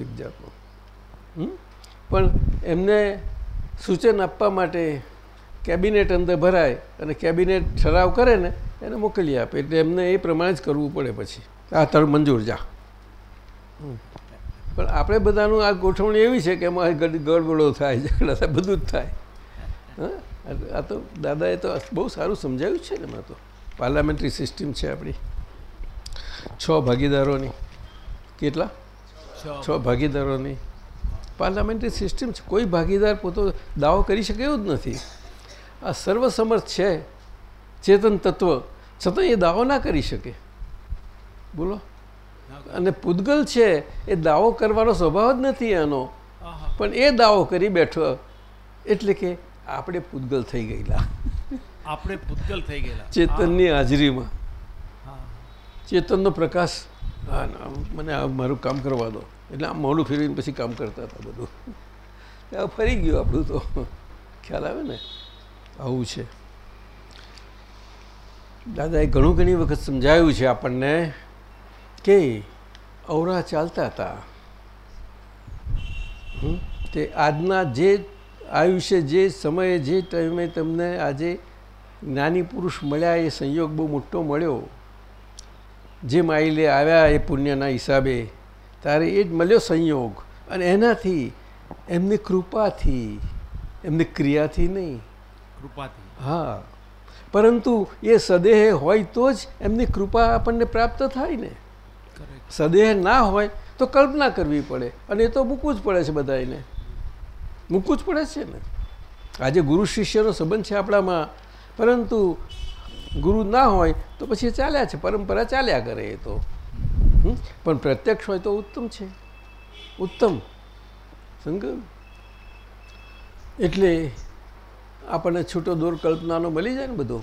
હમ? પણ એમને સૂચન આપવા માટે કેબિનેટ અંદર ભરાય અને કેબિનેટ ઠરાવ કરે ને, એને મોકલી આપે. એટલે એમને એ પ્રમાણે જ કરવું પડે પછી. આ તર મંજૂર, જા. પણ આપણે બધાનું આ ગોઠવણી એવી છે કે એમાં ગડ- ગડબડો થાય, ઝઘડા થાય, બધું જ થાય. હા? આ- તો દાદાએ તો બહુ સારું સમજાવ્યું છે ને એમાં તો. પાર્લામેન્ટરી સિસ્ટમ છે આપણી. છ ભાગીદારોની. કેટલા? છ. ભાગીદારોની. પાર્લામેન્ટરી સિસ્ટમ છે. કોઈ ભાગીદાર પોતો દાવો કરી શકે એવું જ નથી. આ સર્વસમર્થ છે. ચેતન તત્વ. છતાં એ દાવો ના કરી શકે. બોલો. અને પૂદગલ છે એ દાવો કરવાનો સ્વભાવ જ નથી એનો પણ એ દાવો કરી બેઠો. એટલે કે આપણે પૂતગલ થઈ ગયેલા. આપણે પૂતગલ થઈ ગયેલા. ચેતનની હાજરીમાં. ચેતનનો પ્રકાશ હા મને મારું કામ કરવા દો. એટલે આમ મોડું ફેરવીને પછી કામ કરતા હતા બધું. ફરી ગયું આપણું તો. ખ્યાલ આવે ને? આવું છે. દાદાએ ઘણું ઘણી વખત સમજાવ્યું છે આપણને કે અવરા ચાલતા હતા? તે આજના જે આયુષ્ય જે સમયે જે ટાઈમે તમને આજે જ્ઞાની પુરુષ મળ્યા એ સંયોગ બહુ મોટો મળ્યો. જે માઇલે આવ્યા એ પુણ્યના હિસાબે તારે એ જ મળ્યો સંયોગ. અને એનાથી એમની કૃપાથી એમની ક્રિયાથી નહીં. કૃપાથી. હા. પરંતુ એ સદેહ હોય તો જ એમની કૃપા આપણને પ્રાપ્ત થાય ને. સદેહ ના હોય તો કલ્પના કરવી પડે. અને એ તો મૂકવું જ પડે છે બધાને મૂકવું જ પડે છે ને. આજે ગુરુ શિષ્યનો સંબંધ છે આપણામાં પરંતુ ગુરુ ના હોય તો પછી ચાલ્યા છે પરંપરા ચાલ્યા કરે એ તો? પણ પ્રત્યક્ષ હોય તો ઉત્તમ છે. ઉત્તમ. સમજ્યું એટલે આપણને છૂટો દોર કલ્પનાનો મળી જાય ને બધો.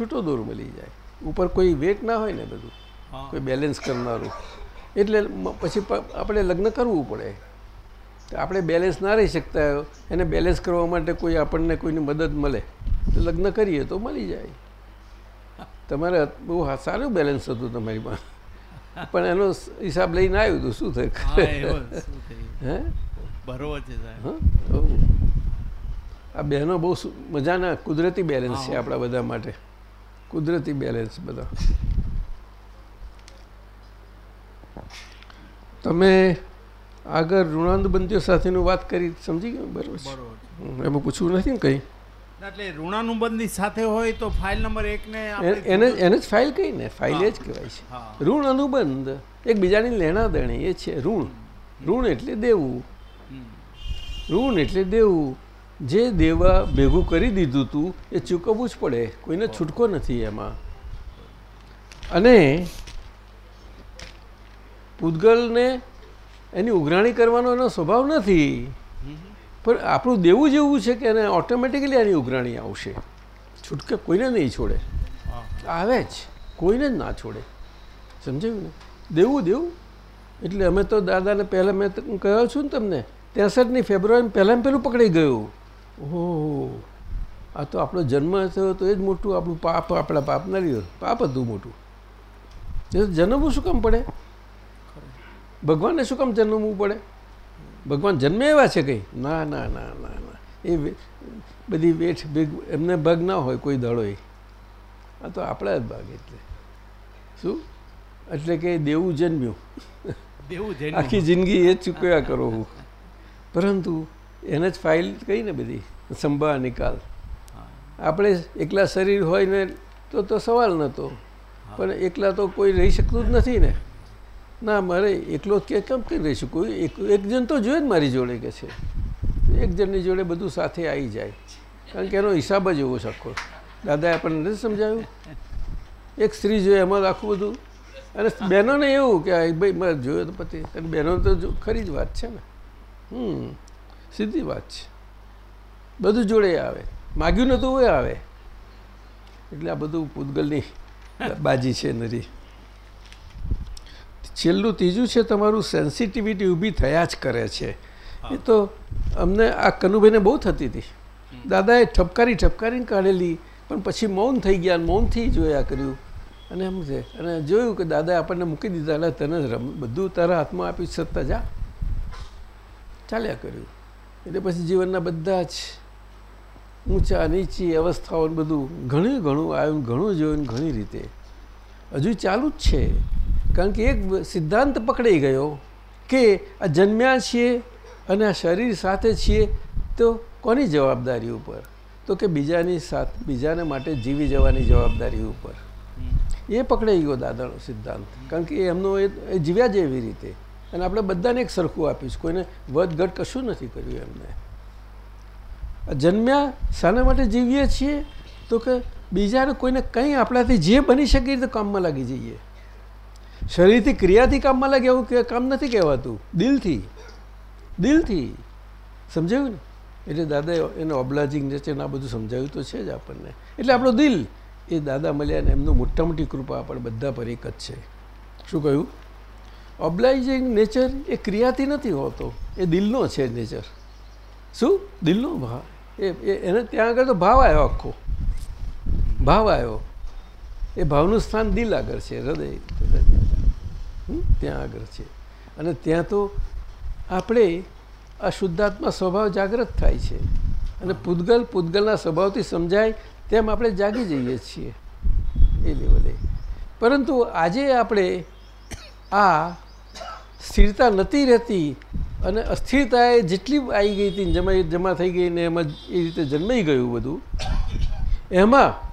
છૂટો દોર મળી જાય. ઉપર કોઈ વેટ ના હોય ને બધું. કોઈ બેલેન્સ કરનારું. એટલે પછી આપણે લગ્ન કરવું પડે. આપણે બેલેન્સ ના રહી શકતા એને બેલેન્સ કરવા માટે કોઈ આપણને કોઈની મદદ મળે તો લગ્ન કરીએ તો મળી જાય. તમારે બહુ સારું બેલેન્સ હતું તમારી પાસે. પણ એનો હિસાબ લઈને આવ્યું હતું શું થાય? હે. આ બહેનો બહુ મજાના કુદરતી બેલેન્સ છે આપણા બધા માટે. કુદરતી બેલેન્સ બધા. તમે આગળ ઋણાનુબંધીઓ સાથેનું વાત કરી સમજી ગયું? બરાબર છે. એમાં પૂછવું નથી ને કંઈ? એટલે ઋણાનુબંધી સાથે હોય તો ફાઇલ નંબર એકને એને એને જ ફાઇલ કહી ને? ફાઇલ એ જ કહેવાય છે. ઋણ અનુબંધ એકબીજાની લેણા દેણી એ છે ઋણ. ઋણ એટલે દેવું. ઋણ એટલે દેવું. જે દેવા ભેગું કરી દીધું હતું એ ચૂકવવું જ પડે. કોઈને છૂટકો નથી એમાં. અને પૂતગલને એની ઉઘરાણી કરવાનો એનો સ્વભાવ નથી. પણ આપણું દેવું જેવું છે કે એને ઓટોમેટિકલી એની ઉઘરાણી આવશે. છૂટકે કોઈને નહીં છોડે. આવે જ. કોઈને જ ના છોડે. સમજાયું ને? દેવું દેવું. એટલે અમે તો દાદાને પહેલાં મેં કહ્યો છું ને તમને ત્રેસઠની ફેબ્રુઆરી પહેલાં પહેલું પકડી ગયું. ઓહો. આ તો આપણો જન્મ થયો તો એ જ મોટું આપણું પાપ આપણા પાપના લીધે. પાપ હતું મોટું. જન્મવું શું કામ પડે? ભગવાનને શું કામ જન્મવું પડે? ભગવાન જન્મે એવા છે કંઈ? ના ના ના ના ના. એ બધી વેઠ ભેગ એમને ભાગ ના હોય કોઈ દળો આ તો આપણા જ ભાગ એટલે. શું? એટલે કે દેવું જન્મ્યું. દેવું આખી જિંદગી એ જ ચૂકવ્યા કરો હું. પરંતુ એને જ ફાઇલ કહી ને બધી? સંભા નિકાલ આપણે એકલા શરીર હોય ને તો તો સવાલ નહોતો પણ એકલા તો કોઈ રહી શકતું જ નથી ને. ના, મારે એકલો જ કે કેમ કરી રહી કોઈ એક એક જણ તો જોઈએ ને મારી જોડે કે છે. એક જણની જોડે બધું સાથે આવી જાય. કારણ કે એનો હિસાબ જ એવો આખો. દાદાએ આપણને નથી સમજાવ્યું? એક સ્ત્રી જોઈએ એમાં આખું બધું. અને બહેનોને એવું કે ભાઈ, મારે જોયો તો પતિ. અને બહેનો તો ખરી જ વાત છે ને. હમ, સીધી વાત છે. બધું જોડે આવે. માગ્યું નહોતું હોય આવે. એટલે આ બધું પૂતગલની બાજી છે નરી. છેલ્લું ત્રીજું છે તમારું સેન્સિટિવિટી ઊભી થયા જ કરે છે. એ તો અમને આ કનુભાઈને બહુ થતી હતી. દાદાએ ઠપકારી ઠપકારીને કાઢેલી પણ પછી મૌન થઈ ગયા મૌનથી જોયા કર્યું. અને એમ છે અને જોયું કે દાદાએ આપણને મૂકી દીધા એટલે તને રમ બધું તારા હાથમાં આપી સત્તા જા. ચાલ્યા કર્યું. એટલે પછી જીવનના બધા જ ઊંચા નીચી અવસ્થાઓને બધું ઘણું ઘણું આવ્યું ઘણું જોયું ને ઘણી રીતે. હજુ ચાલુ જ છે. કારણ કે એક સિદ્ધાંત પકડાઈ ગયો કે આ જન્મ્યા છીએ અને આ શરીર સાથે છીએ તો કોની જવાબદારી ઉપર? તો કે બીજાની સાથ બીજાને માટે જીવી જવાની જવાબદારી ઉપર. એ પકડાઈ ગયો દાદાનો સિદ્ધાંત. કારણ કે એમનો એ જીવ્યા જ એવી રીતે. અને આપણે બધાને એક સરખું આપીશ. કોઈને વધઘટ કશું નથી કર્યું એમને. આ જન્મ્યા શાના માટે જીવીએ છીએ તો કે બીજાને કોઈને કંઈ આપણાથી જે બની શકે એ રીતે કામમાં લાગી જઈએ. શરીરથી ક્રિયાથી કામમાં લાગે એવું કામ નથી કહેવાતું? દિલથી. દિલથી. સમજાયું ને? એટલે દાદા એને ઓબ્લાજિંગ નેચર આ બધું સમજાવ્યું તો છે જ આપણને. એટલે આપણું દિલ એ દાદા મળ્યા ને એમનું મોટા મોટી કૃપા આપણે બધા પર એક જ છે. શું કહ્યું? ઓબ્લાઇઝિંગ નેચર એ ક્રિયાથી નથી હોતો. એ દિલનો છે નેચર. શું? દિલનો? ભાવ એ એને ત્યાં આગળ તો ભાવ આવ્યો આખો. ભાવ આવ્યો એ ભાવનું સ્થાન દિલ આગળ છે, હૃદય? ત્યાં આગળ છે. અને ત્યાં તો આપણે આ શુદ્ધાત્મા સ્વભાવ જાગૃત થાય છે. અને પૂતગલ પૂતગલના સ્વભાવથી સમજાય તેમ આપણે જાગી જઈએ છીએ. એ લેવલે. પરંતુ આજે આપણે આ સ્થિરતા નથી રહેતી અને અસ્થિરતા એ જેટલી આવી ગઈ હતી જમા જમા થઈ ગઈ ને એમાં એ રીતે જન્માઈ ગયું બધું, એમાં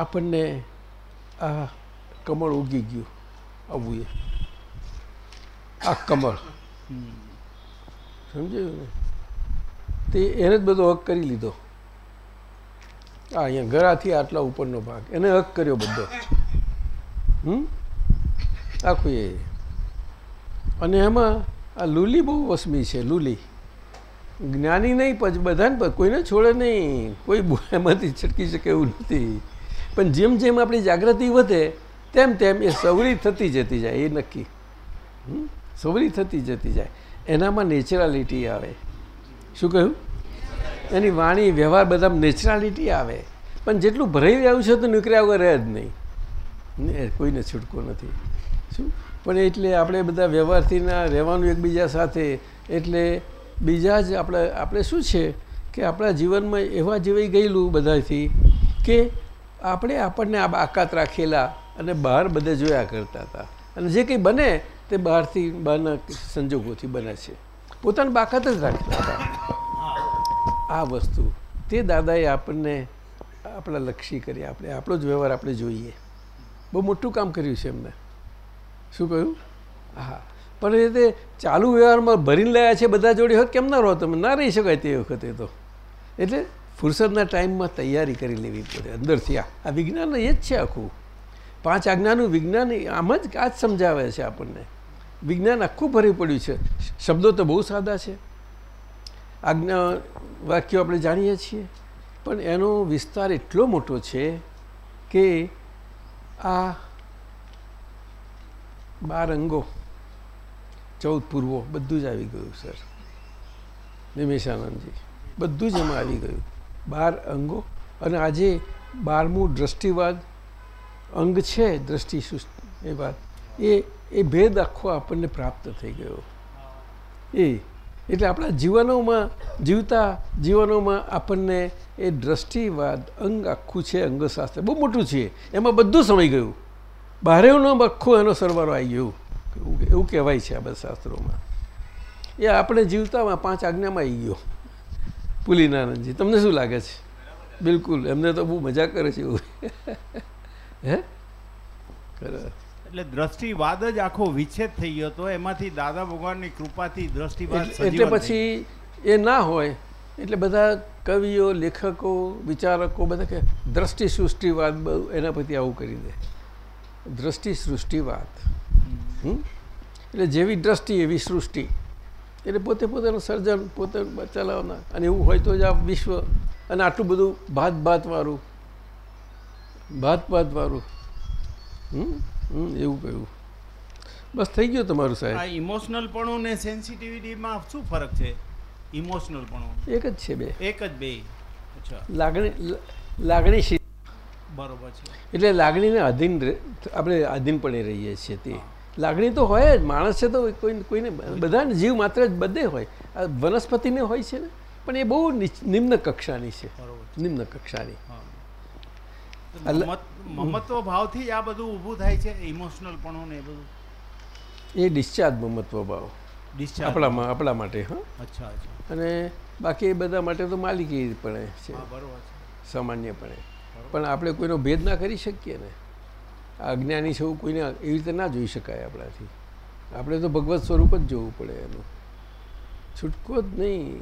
આપણને આ કમળ ઉગી ગયું. આવું એ આ કમળ. સમજાયું? તે એને જ બધો હક કરી લીધો. આ અહીંયા ગળાથી આટલા ઉપરનો ભાગ. એને હક કર્યો બધો. હમ? આખું એ. અને એમાં આ લુલી બહુ વસમી છે, લુલી. જ્ઞાની નહીં પછી બધાને કોઈને છોડે નહીં. કોઈ એમાંથી છટકી શકે એવું નથી. પણ જેમ જેમ આપણી જાગૃતિ વધે તેમ તેમ એ સવરી થતી જતી જાય, એ નક્કી? સવરી થતી જતી જાય. એનામાં નેચરાલિટી આવે. શું કહ્યું? એની વાણી, વ્યવહાર બધા નેચરાલિટી આવે. પણ જેટલું ભરાઈ રહ્યું છે તો નીકળ્યા વગર રહે જ નહીં. કોઈને છૂટકો નથી. શું? પણ એટલે આપણે બધા વ્યવહારથી રહેવાનું એકબીજા સાથે, એટલે બીજા જ આપણે આપણે શું છે કે આપણા જીવનમાં એવા જીવાઈ ગયેલું બધાથી કે આપણે આપણને આ બાકાત રાખેલા અને બહાર બધે જોયા કરતા હતા. અને જે કંઈ બને તે બહારથી, બહારના સંજોગોથી બને છે. પોતાની બાકાત જ રાખતા હતા. આ વસ્તુ, તે દાદાએ આપણને, આપણા લક્ષી કરી. આપણે, આપણો જ વ્યવહાર આપણે જોઈએ. બહુ મોટું કામ કર્યું છે એમને. શું કહ્યું? હા. પણ એ તે ચાલુ વ્યવહારમાં ભરીને લાયા છે બધા જોડે. હોત કેમ ના રહો તમે? ના રહી શકાય તે વખતે તો. એટલે ફુરસદના ટાઈમમાં તૈયારી કરી લેવી પડે. અંદરથી આ વિજ્ઞાન એ જ છે આખું. પાંચ આજ્ઞાનું વિજ્ઞાન આમ જ આ જ સમજાવે છે આપણને. વિજ્ઞાન આખું ભરી પડ્યું છે. શબ્દો તો બહુ સાદા છે. આજ્ઞા વાક્યો આપણે જાણીએ છીએ. પણ એનો વિસ્તાર એટલો મોટો છે કે આ બાર અંગો, ચૌદ પૂર્વો, બધું જ આવી ગયું, સર. નિમેશાનંદજી, બધું જ એમાં આવી ગયું. બાર અંગો. અને આજે બારમું દ્રષ્ટિવાદ અંગ છે, દ્રષ્ટિ એ વાત. એ એ ભેદ આખો આપણને પ્રાપ્ત થઈ ગયો. એ, એટલે આપણા જીવનોમાં, જીવતા જીવનોમાં આપણને એ દ્રષ્ટિવાદ, અંગ આખું છે, અંગશાસ્ત્ર. બહુ મોટું છે. એમાં બધું સમય ગયું. બારેવનો આખો એનો સરવારો આવી ગયો. એવું એવું કહેવાય છે આ બધા શાસ્ત્રોમાં. એ આપણે જીવતામાં પાંચ આજ્ઞામાં આવી ગયો. પુલીનાનંદજી, તમને શું લાગે છે? બિલકુલ, એમને તો બહુ મજા કરે છે એવું. હે? ખરા એટલે દ્રષ્ટિવાદ જ આખો વિચ્છેદ થઈ ગયો હતો એમાંથી દાદા ભગવાનની કૃપાથી દ્રષ્ટિવાદ એટલે પછી એ ના હોય એટલે બધા કવિઓ લેખકો વિચારકો બધા કે દ્રષ્ટિ સૃષ્ટિવાદ બહુ એના પરથી આવું કરી દે. દ્રષ્ટિ સૃષ્ટિવાદ હમ? એટલે જેવી દ્રષ્ટિ એવી સૃષ્ટિ. એટલે પોતે પોતાનું સર્જન પોતે ચલાવના અને એવું હોય તો જ આ વિશ્વ અને આટલું બધું ભાત ભાતવાળું ભાત ભાતવાળું હમ? એવું કહ્યું. બસ થઈ ગયું તમારું સાહેબ. આ ઇમોશનલ પણું ને સેન્સિટિવિટીમાં શું ફરક છે? ઇમોશનલ પણું એક જ છે બે. એક જ બે. અચ્છા. લાગણી લાગણીશીલ બરોબર છે. એટલે લાગણીને અધીન આપણે અધીનપણે રહીએ છીએ તે. લાગણી તો હોય જ માણસ છે તો કોઈ કોઈને બધાને જીવ માત્ર જ બધે હોય. આ વનસ્પતિને હોય છે ને. પણ એ બહુ નિમ્ન કક્ષાની છે. બરોબર નિમ્ન કક્ષાની. મમત્વ ભાવથી આ બધું ઊભું થાય છે ઇમોશનલ પણ ને એ બધું? એ ડિસ્ચાર્જ મમત્વ ભાવ ડિસ્ચાર્જ. આપણામાં આપણા માટે હા. અચ્છા અચ્છા. અને બાકી એ બધા માટે તો માલિકી પણ છે. બરોબર છે. સામાન્યપણે પણ આપણે કોઈનો ભેદ ના કરી શકીએ ને. આ અજ્ઞાની છે એવું કોઈને એવી રીતે ના જોઈ શકાય આપણાથી. આપણે તો ભગવત સ્વરૂપ જ જોવું પડે એનું. છૂટકો જ નહીં.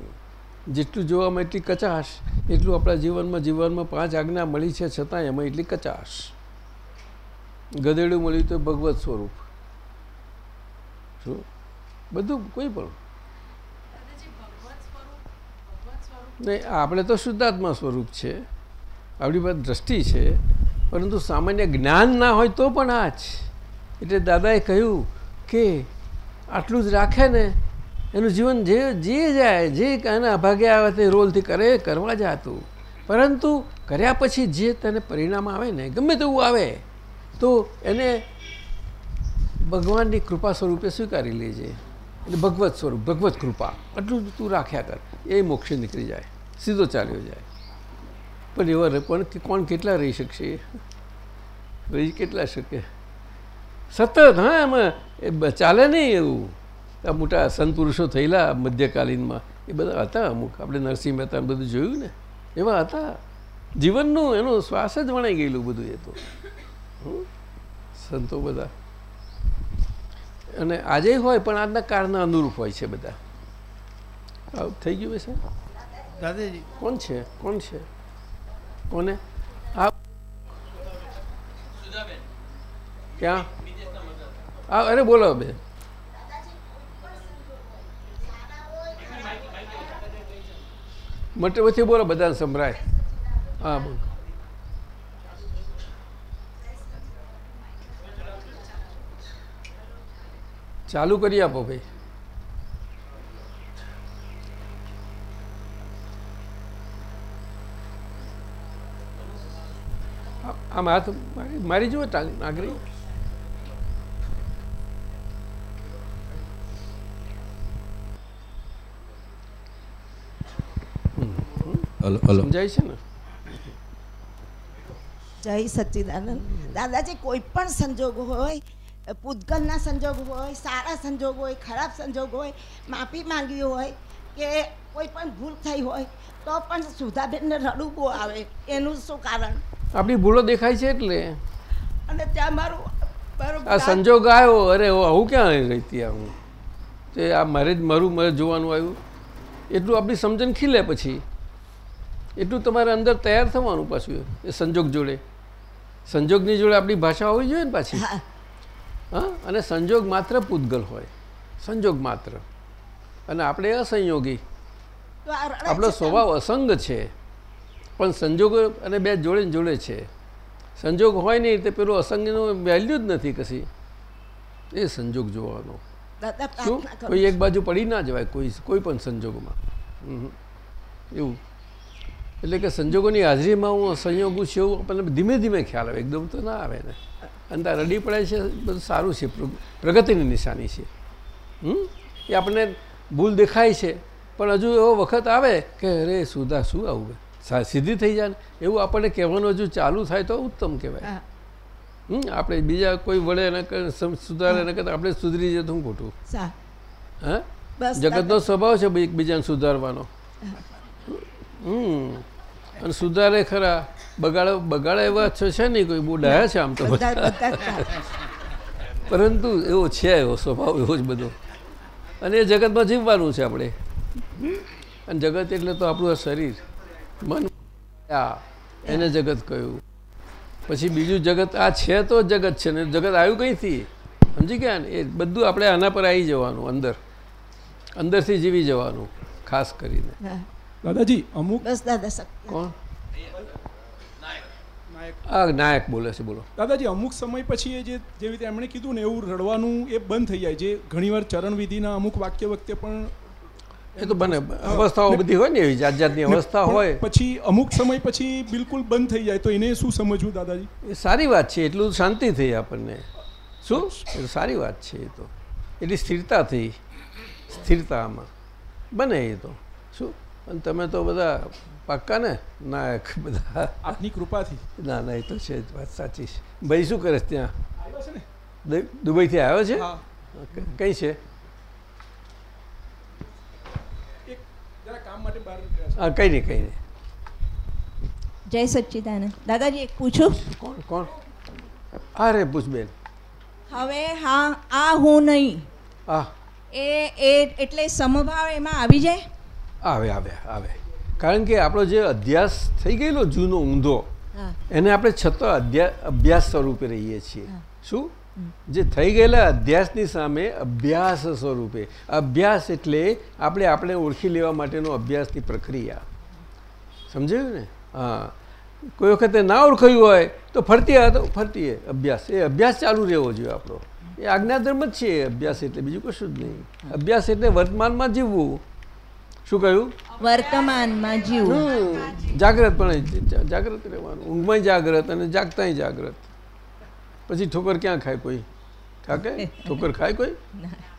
જેટલું જોવામાં એટલી કચાશ. એટલું આપણા જીવનમાં જીવનમાં પાંચ આજ્ઞા મળી છે, છતાં એમાં એટલી કચાશ. ગધેડું મળ્યું તો ભગવત સ્વરૂપ. શું? બધું કોઈ પણ. નહીં, આપણે તો શુદ્ધાત્મા સ્વરૂપ છે. આપણી પાસે દ્રષ્ટિ છે, પરંતુ સામાન્ય જ્ઞાન ના હોય તો પણ આ જ. એટલે દાદાએ કહ્યું કે આટલું જ રાખે ને એનું જીવન જે જે જાય, જે એના ભાગે આવે તે રોલથી કરે, કરવા હતું પરંતુ કર્યા પછી જે તેને પરિણામ આવે ને, ગમે તેવું આવે, તો એને ભગવાનની કૃપા સ્વરૂપે સ્વીકારી લેજે. એટલે ભગવત સ્વરૂપ, ભગવત કૃપા. આટલું જ તું રાખ્યા કર. એ મોક્ષે નીકળી જાય. સીધો ચાલ્યો જાય. પણ એવા પણ કોણ કેટલા રહી શકશે? રહી કેટલા શકે? સતત, હા, એમાં ચાલે નહીં એવું. આ મોટા સંત પુરુષો થયેલા મધ્યકાલીનમાં એ બધા હતા અમુક. આપણે નરસિંહ મહેતા બધું જોયું ને? એવા હતા. જીવનનું એનું શ્વાસ જ વણાઈ ગયેલું બધું એ તો. સંતો બધા. અને આજે હોય પણ આજના કાળના અનુરૂપ હોય છે બધા. આવું થઈ ગયું છે દાદાજી. કોણ છે? કોણ છે? કોને? આ ક્યાં? હા અરે બોલો બેન. મટે પછી બોલો, બધાને સંભળાય. હા, બોલો. ચાલુ કરી આપો ભાઈ. આમ હાથ મારી જુઓ ટાંગ નાગરી સમજાય છે ને? જય સચ્ચિદાનંદ દાદાજી કોઈ પણ સંજોગ હોય પૂતગલના સંજોગ હોય સારા સંજોગ હોય ખરાબ સંજોગ હોય માફી માંગવી હોય કે કોઈ પણ ભૂલ થઈ હોય તો પણ સુધાબેનને રડવું બહુ આવે. એનું શું કારણ? આપણી ભૂલો દેખાય છે એટલે. અને ત્યાં મારું આ સંજોગ આવ્યો અરે ઓ હું ક્યાં રહેતી હું? તે આ મારે જ મારું મારે જોવાનું આવ્યું. એટલું આપણી સમજણ ખીલે પછી. એટલું તમારે અંદર તૈયાર થવાનું પાછું એ સંજોગ જોડે. સંજોગની જોડે આપણી ભાષા હોવી જોઈએ ને પાછી. હા. અને સંજોગ માત્ર પૂતગલ હોય. સંજોગ માત્ર. અને આપણે અસંયોગી. આપણો સ્વભાવ અસંગ છે. પણ સંજોગો અને બે જોડે જોડે છે. સંજોગ હોય નહીં તે પેલું અસંગનું વેલ્યુ જ નથી કશી. એ સંજોગ જોવાનો. શું? કોઈ એક બાજુ પડી ના જવાય કોઈ કોઈ પણ સંજોગમાં. એવું. એટલે કે સંજોગોની હાજરીમાં હું સંયોગું છું એવું આપણને ધીમે ધીમે ખ્યાલ આવે એકદમ તો ના આવે ને. અને ત્યાં રડી પડે છે બધું સારું છે પ્રગતિની નિશાની છે. હમ? એ આપણને ભૂલ દેખાય છે પણ હજુ એવો વખત આવે કે અરે સુધા શું આવું સીધી થઈ જાય ને. એવું આપણને કહેવાનું હજુ ચાલુ થાય તો ઉત્તમ કહેવાય. હમ? આપણે બીજા કોઈ વડે એને સુધારે એને કરતાં આપણે સુધરી જતું તો ખોટું? હા? જગતનો સ્વભાવ છે એકબીજાને સુધારવાનો. હમ. અને સુધારે ખરા. બગાડ બગાડા એવા છે છે નહીં કોઈ બહુ ડાયા છે આમ તો. પરંતુ એવો છે એવો સ્વભાવ એવો જ બધો. અને એ જગતમાં જીવવાનું છે આપણે. અને જગત એટલે તો આપણું આ શરીર. મન આ એને જગત કહ્યું. પછી બીજું જગત આ છે તો જગત છે. ને જગત આવ્યું કંઈથી? સમજી ગયા ને? એ બધું આપણે આના પર આવી જવાનું અંદર. અંદરથી જીવી જવાનું ખાસ કરીને. દાદાજી અમુક બસ દાદા કોણ? આ નાયક બોલે છે બોલો. દાદાજી અમુક સમય પછી એ જે જેવી રીતે એમણે કીધું ને એવું રડવાનું એ બંધ થઈ જાય. જે ઘણીવાર ચરણ વિધિના અમુક વાક્ય વખતે પણ એ તો બને. અવસ્થાઓ બધી હોય ને એવી જાત જાતની અવસ્થા હોય. પછી અમુક સમય પછી બિલકુલ બંધ થઈ જાય. તો એને શું સમજવું દાદાજી? એ સારી વાત છે એટલું શાંતિ થઈ આપણને. શું? એ સારી વાત છે એ તો. એટલી સ્થિરતા થઈ. સ્થિરતા આમાં બને એ તો. અને તમે તો બધા પાક્કા ને? નાયક બધા. આપની કૃપાથી. ના ના એ તો છે જ વાત સાચી છે. ભાઈ શું કરે છે ત્યાં? આવ્યા છે ને? દુ- દુબઈથી આવ્યો છે? કઈ છે? એક જરા કામ માટે બહાર નીકળ્યા છે. હા કંઈ નહીં કંઈ નહીં જય સચ્ચિદાનંદ. દાદાજી એક પૂછું? કોણ કોણ? અરે પૂછબેન હવે હા આ હું નહીં. આ એ એ એટલે સમભાવ એમાં આવી જાય? આવે આવે આવે. કારણ કે આપણો જે અભ્યાસ થઈ ગયેલો જૂનો ઊંધો એને આપણે છતાં અધ્યા અભ્યાસ સ્વરૂપે રહીએ છીએ. શું? જે થઈ ગયેલા અભ્યાસની સામે અભ્યાસ સ્વરૂપે. અભ્યાસ એટલે આપણે આપણે ઓળખી લેવા માટેનો અભ્યાસની પ્રક્રિયા. સમજાયું ને? હા. કોઈ વખતે ના ઓળખાયું હોય તો ફરતી તો ફરતી અભ્યાસ. એ અભ્યાસ ચાલુ રહેવો જોઈએ આપણો. એ આજ્ઞાધર્મ જ છે એ અભ્યાસ એટલે બીજું કશું જ નહીં. અભ્યાસ એટલે વર્તમાનમાં જીવવું. શું કહ્યું? વર્તમાનમાં જીવવું જાગ્રતપણે જાગ્રત રહેવાનું. ઊંઘમાં જાગ્રત અને જાગતાય જાગ્રત. પછી ઠોકર ક્યાં ખાય કોઈ? કાકે ઠોકર ખાય કોઈ?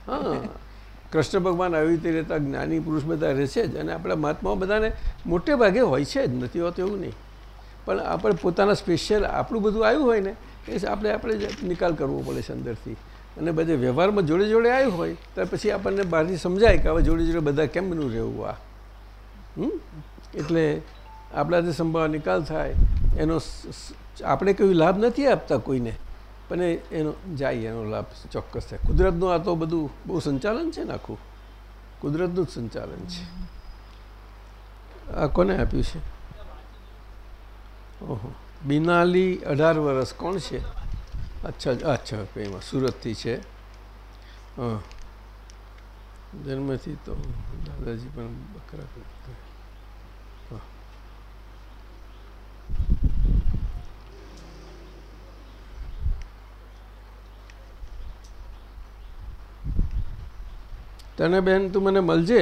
હા. કૃષ્ણ ભગવાન આવી રીતે રહેતા જ્ઞાની પુરુષ બધા રહેશે જ અને આપણા મહાત્માઓ બધાને મોટે ભાગે હોય છે જ. નથી હોતું એવું નહીં. પણ આપણે પોતાના સ્પેશિયલ આપણું બધું આવ્યું હોય ને એ આપણે આપણે નિકાલ કરવો પડે છે અંદરથી. અને બધે વ્યવહારમાં જોડે જોડે આવ્યું હોય ત્યાર પછી આપણને બહારથી સમજાય કે હવે જોડે જોડે બધા કેમનું રહેવું આ? એટલે આપણાથી સંભાવ નિકાલ થાય, એનો આપણે કોઈ લાભ નથી આપતા કોઈને, પણ એનો જાય એનો લાભ ચોક્કસ થાય. કુદરતનું આ તો બધું બહુ સંચાલન છે ને આખું? કુદરતનું જ સંચાલન છે. આ કોને આપ્યું છે? ઓહો. બિનાલી અઢાર વર્ષ કોણ છે? અચ્છા અચ્છા કંઈમાં સુરતથી છે. હા જન્મથી તો દાદાજી પણ બકરા. તને બેન તું મને મળજે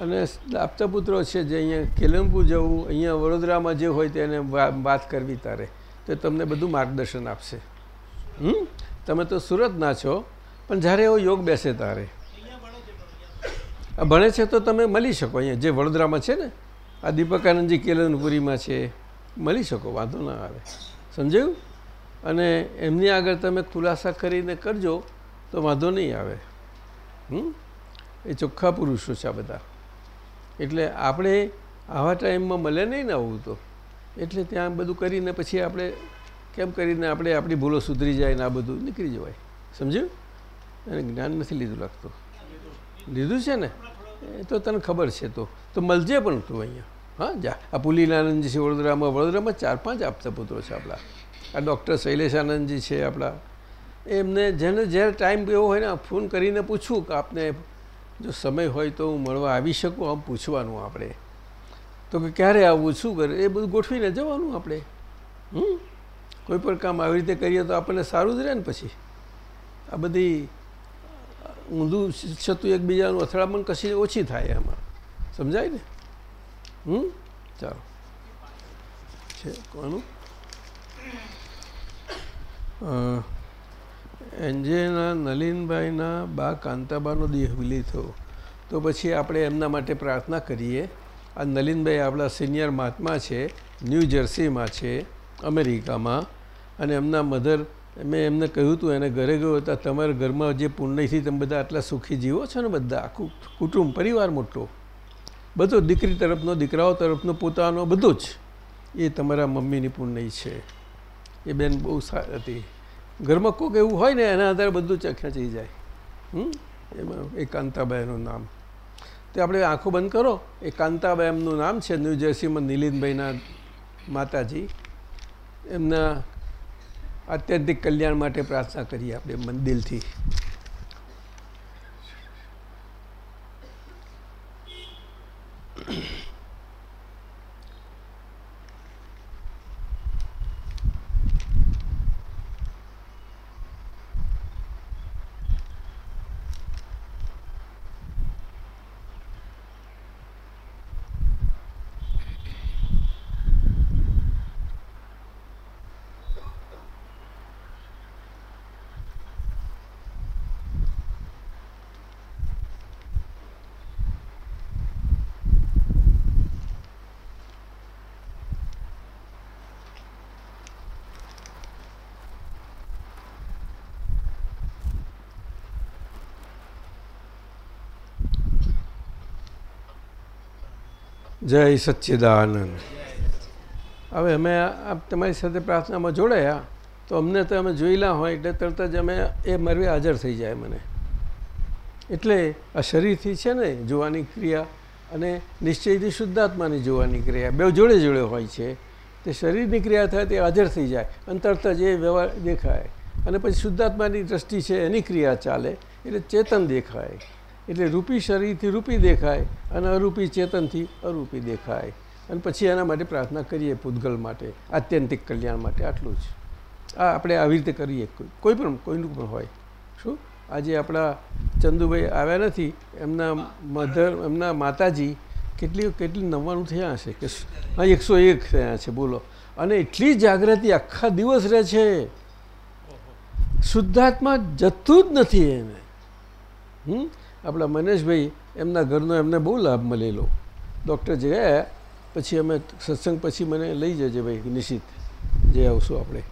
અને આપતા પુત્રો છે જે અહીંયા કેલમપુર જવું, અહીંયા વડોદરામાં જે હોય તેને વાત કરવી તારે. તો તમને બધું માર્ગદર્શન આપશે. હમ? તમે તો સુરતના છો, પણ જ્યારે એવો યોગ બેસે તારે ભણે છે તો તમે મળી શકો અહીંયા, જે વડોદરામાં છે ને, આ દીપકાનંદજી કેલનપુરીમાં છે, મળી શકો, વાંધો ના આવે. સમજાયું? અને એમની આગળ તમે ખુલાસા કરીને કરજો, તો વાંધો નહીં આવે. હમ? એ ચોખ્ખા પુરુષો છે આ બધા. એટલે આપણે આવા ટાઈમમાં મળે નહીં ને આવું તો. એટલે ત્યાં બધું કરીને પછી આપણે કેમ કરીને આપણે આપણી ભૂલો સુધરી જાય ને આ બધું નીકળી જવાય. સમજ્યું? એને જ્ઞાન નથી લીધું લાગતું. લીધું છે ને? એ તો તને ખબર છે તો. તો મળજે પણ તું અહીંયા. હા, જા. આ પુલીલાનંદજી છે વડોદરામાં. વડોદરામાં ચાર પાંચ આપતા પુત્રો છે આપણા. આ ડૉક્ટર શૈલેષ આનંદજી છે આપણા. એમને જેને જ્યારે ટાઈમ એવો હોય ને, ફોન કરીને પૂછું કે આપને જો સમય હોય તો હું મળવા આવી શકું, આમ પૂછવાનું આપણે. તો કે ક્યારે આવવું શું કરે? એ બધું ગોઠવીને જવાનું આપણે. હમ? કોઈ પણ કામ આવી રીતે કરીએ તો આપણને સારું જ રહે ને પછી. આ બધી ઊંધું છતું એકબીજાનું અથડામણ કશી ઓછી થાય એમાં. સમજાય ને? હમ? ચાલો. છે, કોનું? એન્જેના નલિનભાઈના બા કાંતાબાનો દેહ વિલી થયો. તો પછી આપણે એમના માટે પ્રાર્થના કરીએ. આ નલિનભાઈ આપણા સિનિયર મહાત્મા છે, ન્યૂ જર્સીમાં છે, અમેરિકામાં. અને એમના મધર, મેં એમને કહ્યું હતું એને ઘરે ગયો હતા તમારા ઘરમાં જે પુણ્યથી તમે બધા આટલા સુખી જીવો છો ને બધા, આખું કુટુંબ, પરિવાર મોટો, બધો દીકરી તરફનો, દીકરાઓ તરફનો, પોતાનો, બધો જ, એ તમારા મમ્મીની પુણ્ય છે. એ બેન બહુ સારી હતી. ઘરમાં કોઈક એવું હોય ને, એના આધારે બધું ચખ્યા ચઈ જાય. હમ? એમાં એ કાંતાબાઈનું નામ. તે આપણે આંખો બંધ કરો. એ કાંતાબાઈ એમનું નામ છે ન્યૂ જર્સીમાં નિલિનભાઈના માતાજી. એમના આત્યંતિક કલ્યાણ માટે પ્રાર્થના કરીએ આપણે મંદિરથી. જય સચ્ચિદાનંદ. હવે અમે તમારી સાથે પ્રાર્થનામાં જોડાયા, તો અમને તો અમે જોયેલા હોય એટલે તરત જ અમે એ મરવે હાજર થઈ જાય મને. એટલે આ શરીરથી છે ને જોવાની ક્રિયા અને નિશ્ચયથી શુદ્ધાત્માની જોવાની ક્રિયા બે જોડે જોડે હોય છે. તે શરીરની ક્રિયા થાય તે હાજર થઈ જાય અને તરત જ એ વ્યવહાર દેખાય. અને પછી શુદ્ધાત્માની દ્રષ્ટિ છે એની ક્રિયા ચાલે એટલે ચેતન દેખાય. એટલે રૂપી શરીરથી રૂપી દેખાય અને અરૂપી ચેતનથી અરૂપી દેખાય. અને પછી એના માટે પ્રાર્થના કરીએ પૂતગલ માટે, આત્યંતિક કલ્યાણ માટે, આટલું જ. આ આપણે આવી રીતે કરીએ. કોઈ પણ, કોઈનું પણ હોય. શું? આજે આપણા ચંદુભાઈ આવ્યા નથી, એમના મધર, એમના માતાજી કેટલી કેટલી નવ્વાણું થયા હશે કે હા, એકસો એક થયા છે, બોલો. અને એટલી જાગૃતિ આખા દિવસ રહે છે. શુદ્ધાત્મા જતું જ નથી એને. હમ? આપણા મનેશભાઈ એમના ઘરનો એમને બહુ લાભ મળેલો. ડૉક્ટર ગયા પછી અમે સત્સંગ પછી મને લઈ જજે ભાઈ, નિશ્ચિત. જઈ આવશું આપણે?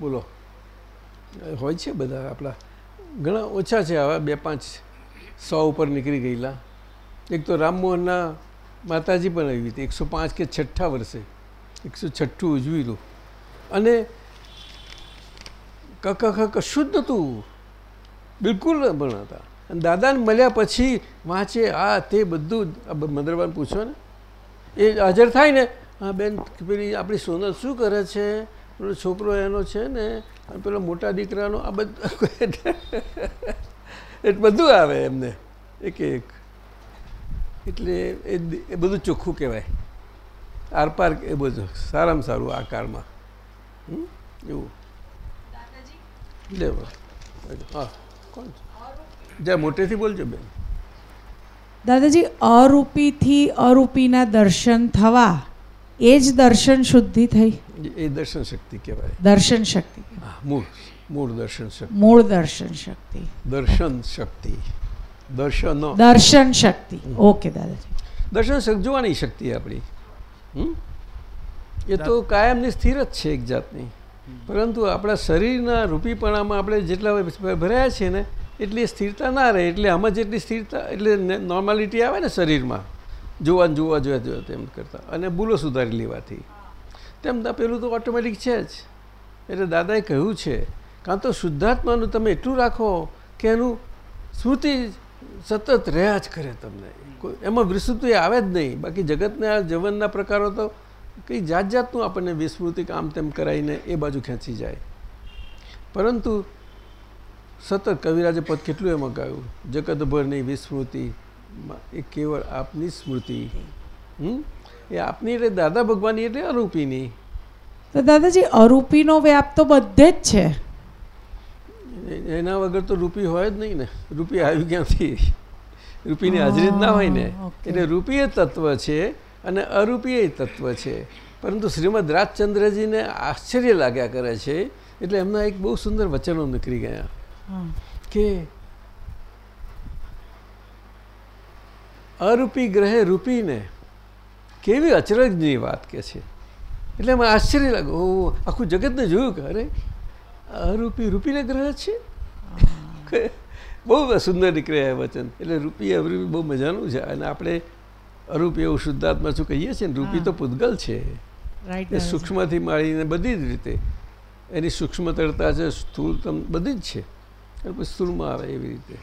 બોલો. હોય છે બધા આપણા. ઘણા ઓછા છે આવા બે પાંચ સો ઉપર નીકળી ગયેલા. એક તો રામમોહનના માતાજી પણ આવી હતી. એકસો પાંચ કે છઠ્ઠા વર્ષે. એકસો છઠ્ઠું ઉજવેલું. અને કક કશું જ નહોતું. બિલકુલ ન ભણાતા. અને દાદાને મળ્યા પછી વાંચે આ તે બધું મદરબાન પૂછો ને. એ હાજર થાય ને હા બેન પેલી આપણી સોનલ શું કરે છે? પેલો છોકરો એનો છે ને પેલો મોટા દીકરાનો આ બધું એટલે બધું આવે એમને. એક એક. એટલે એ એ બધું ચોખ્ખું કહેવાય. આરપાર એ બધું. સારામાં સારું આ કાળમાં. એવું. લેવા હા. કોણ જ્યાં મોટેથી બોલજો બેન. દાદાજી અરૂપીથી અરૂપીના દર્શન થવા એ જ દર્શન શુદ્ધિ થઈ? એ- દર્શન શક્તિ કહેવાય. દર્શન શક્તિ. હા, મૂળ મૂળ દર્શન શક્તિ. મૂળ દર્શન શક્તિ. દર્શન શક્તિ. દર્શન. દર્શન શક્તિ. ઓકે દાદાજી. દર્શન શક્તિ જોવાની શક્તિ આપણી? એ તો કાયમની સ્થિર જ છે એક જાતની. પરંતુ આપણા શરીરના રૂપીપણામાં આપણે જેટલા ભરાયા છીએ ને એટલી સ્થિરતા ના રહે, એટલે આમાં જેટલી સ્થિરતા, એટલે નોર્માલિટી આવે ને શરીરમાં જોવા જોવા જોયા જોયા તેમ કરતાં, અને ભૂલો સુધારી લેવાથી. તેમ પેલું તો ઓટોમેટિક છે જ. એટલે દાદાએ કહ્યું છે, કાં તો શુદ્ધાત્માનું તમે એટલું રાખો કે એનું સ્મૃતિ સતત રહ્યા જ કરે તમને. કોઈ, એમાં વિસ્મૃતિ આવે જ નહીં. બાકી જગતના જવનના પ્રકારો તો કંઈ જાત જાતનું આપણને વિસ્મૃતિ આમ તેમ કરાવીને એ બાજુ ખેંચી જાય. પરંતુ સતત કવિરાજે પદ કેટલું એમાં ગાયું? જગતભરની વિસ્મૃતિ એ કેવળ આપની સ્મૃતિ. એ આપની એટલે દાદા ભગવાનની એટલે અરૂપીની. તો દાદાજી અરૂપીનો વ્યાપ તો બધે જ છે. એના વગર તો રૂપી હોય જ નહીં ને. રૂપી આવી ક્યાંથી? રૂપીની હાજરી જ ના હોય ને. એટલે રૂપી એ તત્વ છે અને અરૂપી એ તત્વ છે. પરંતુ શ્રીમદ રાજચંદ્રજીને આશ્ચર્ય લાગ્યા કરે છે. એટલે એમના એક બહુ સુંદર વચનો નીકળી ગયા. કે અરૂપી ગ્રહે રૂપીને કેવી અચરજની વાત કે છે? એટલે મને આશ્ચર્ય લાગે ઓ આખું જગતને જોયું કે અરે અરૂપી રૂપીને ગ્રહ છે? બહુ સુંદર નીકળે આ વચન. એટલે રૂપી અરૂપી બહુ મજાનું છે. અને આપણે અરૂપી એવું શુદ્ધાત્મા શું કહીએ છીએ ને રૂપી તો પૂતગલ છે. એ સૂક્ષ્મથી માળીને બધી જ રીતે. એની સૂક્ષ્મતરતા છે સ્થૂળતમ બધી જ છે. પછી સ્થૂળમાં આવે એવી રીતે.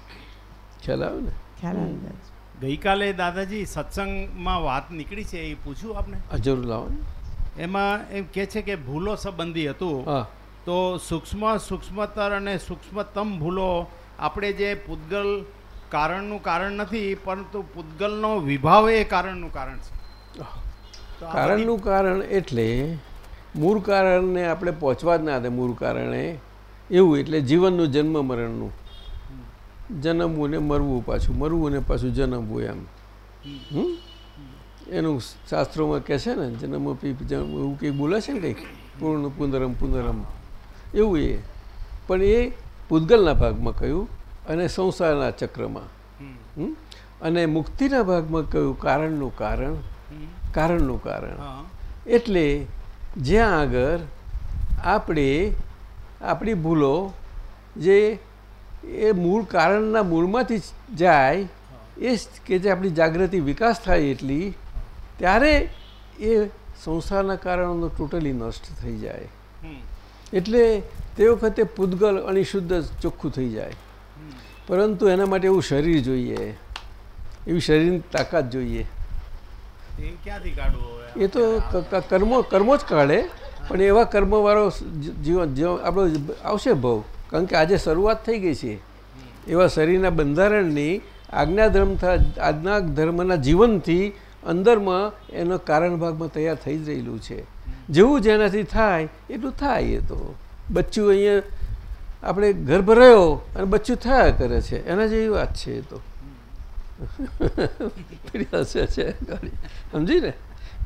ખ્યાલ આવે ને? ખ્યાલ આવી. ગઈકાલે દાદાજી સત્સંગમાં વાત નીકળી છે એ પૂછ્યું આપને? જરૂર લાવો એમાં એમ કે છે કે ભૂલો સંબંધી હતું. હા. તો સૂક્ષ્મ સૂક્ષ્મતર અને સૂક્ષ્મતમ ભૂલો આપણે જે પૂતગલ કારણનું કારણ નથી પરંતુ પૂતગલનો વિભાવ એ કારણનું કારણ છે. કારણનું કારણ એટલે મૂળ કારણને આપણે પહોંચવા જ ના દે મૂળ કારણે એવું એટલે જીવનનું જન્મ મરણનું. જન્મવું ને મરવું પાછું મરવું ને પાછું જન્મવું એમ. હમ? એનું શાસ્ત્રોમાં કહે છે ને જન્મ પી એવું કંઈક બોલે છે ને કંઈક? પૂર્ણ પુનરમ પુનરમ. એવું એ. પણ એ પૂતગલના ભાગમાં કહ્યું અને સંસારના ચક્રમાં? અને મુક્તિના ભાગમાં કહ્યું કારણનું કારણ કારણનું કારણ. એટલે જ્યાં આગળ આપણે આપણી ભૂલો જે એ મૂળ કારણના મૂળમાંથી જ જાય એ કે જે આપણી જાગૃતિ વિકાસ થાય એટલી ત્યારે એ સંસારના કારણોનો ટોટલી નષ્ટ થઈ જાય. એટલે તે વખતે પૂદગલ અણિશુદ્ધ ચોખ્ખું થઈ જાય. પરંતુ એના માટે એવું શરીર જોઈએ એવી શરીરની તાકાત જોઈએ. એ ક્યાંથી કાઢવું એ તો કર્મો કર્મો જ કાઢે. પણ એવા કર્મવાળો જીવન આપણો આવશે ભાવ. કારણ કે આજે શરૂઆત થઈ ગઈ છે. એવા શરીરના બંધારણની આજ્ઞાધર્મ આજ્ઞા ધર્મના જીવનથી અંદરમાં એનો કારણ ભાગમાં તૈયાર થઈ જ રહેલું છે. જેવું જેનાથી થાય, એટલું થાય એ તો. બચ્ચું અહીંયા આપણે ગર્ભ રહ્યો અને બચ્ચું થયા કરે છે. એના જેવી વાત છે એ તો. સમજી ને?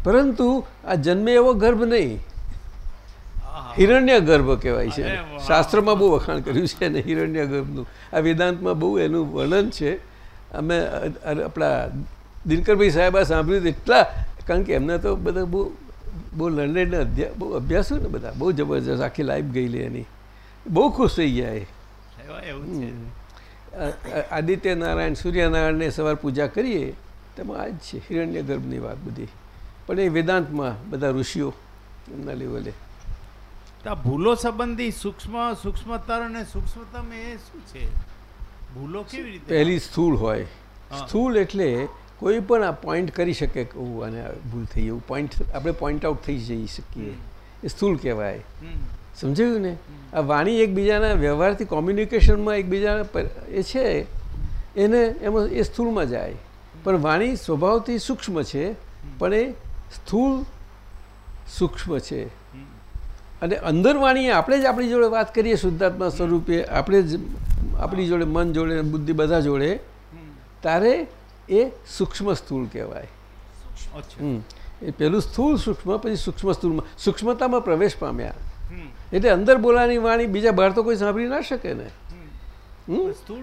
પરંતુ આ જન્મે એવો ગર્ભ નહીં. હિરણ્ય ગર્ભ કહેવાય છે. શાસ્ત્રમાં બહુ વખાણ કર્યું છે અને હિરણ્ય ગર્ભનું આ વેદાંતમાં બહુ એનું વર્ણન છે. અમે આપણા દિનકરભાઈ સાહેબ સાંભળ્યું એટલા કારણ કે એમને તો બધા બહુ બહુ લર્નેડ અધ્યા બહુ અભ્યાસો ને બધા બહુ જબરજસ્ત આખી લાઈફ ગયેલી એની. બહુ ખુશ થઈ ગયા એ. આદિત્ય નારાયણ સૂર્યનારાયણને સવાર પૂજા કરીએ તેમાં આ જ છે હિરણ્ય ગર્ભની વાત બધી. પણ એ વેદાંતમાં બધા ઋષિઓ એમના લેવલે તો ભૂલો સંબંધી સૂક્ષ્મ સૂક્ષ્મતર અને સૂક્ષ્મતમ એ શું છે? ભૂલો કેવી રીતે પહેલી સ્થૂળ હોય. હા. સ્થૂળ એટલે કોઈ પણ આ પોઈન્ટ કરી શકે કે આને ભૂલ થઈ એવું પોઈન્ટ આપણે પોઈન્ટ આઉટ થઈ જઈ શકીએ. એ સ્થૂળ કહેવાય. સમજાયું ને? આ વાણી એકબીજાના વ્યવહારથી કોમ્યુનિકેશનમાં એકબીજાના એ છે એને એમાં એ સ્થૂળમાં જાય. પણ વાણી સ્વભાવથી સૂક્ષ્મ છે પણ એ સ્થૂળ સૂક્ષ્મ છે. અને અંદર વાણીએ આપણે જ આપણી જોડે વાત કરીએ શુદ્ધાત્મા સ્વરૂપે આપણે જ આપણી જોડે મન જોડે બુદ્ધિ બધા જોડે તારે એ સૂક્ષ્મ સ્થૂળ કહેવાય. એ પેલું સ્થૂળ સૂક્ષ્મ પછી સૂક્ષ્મ સ્થૂળમાં. સૂક્ષ્મતામાં પ્રવેશ પામ્યા. એટલે અંદર બોલાની વાણી બીજા બહાર તો કોઈ સાંભળી ના શકે ને.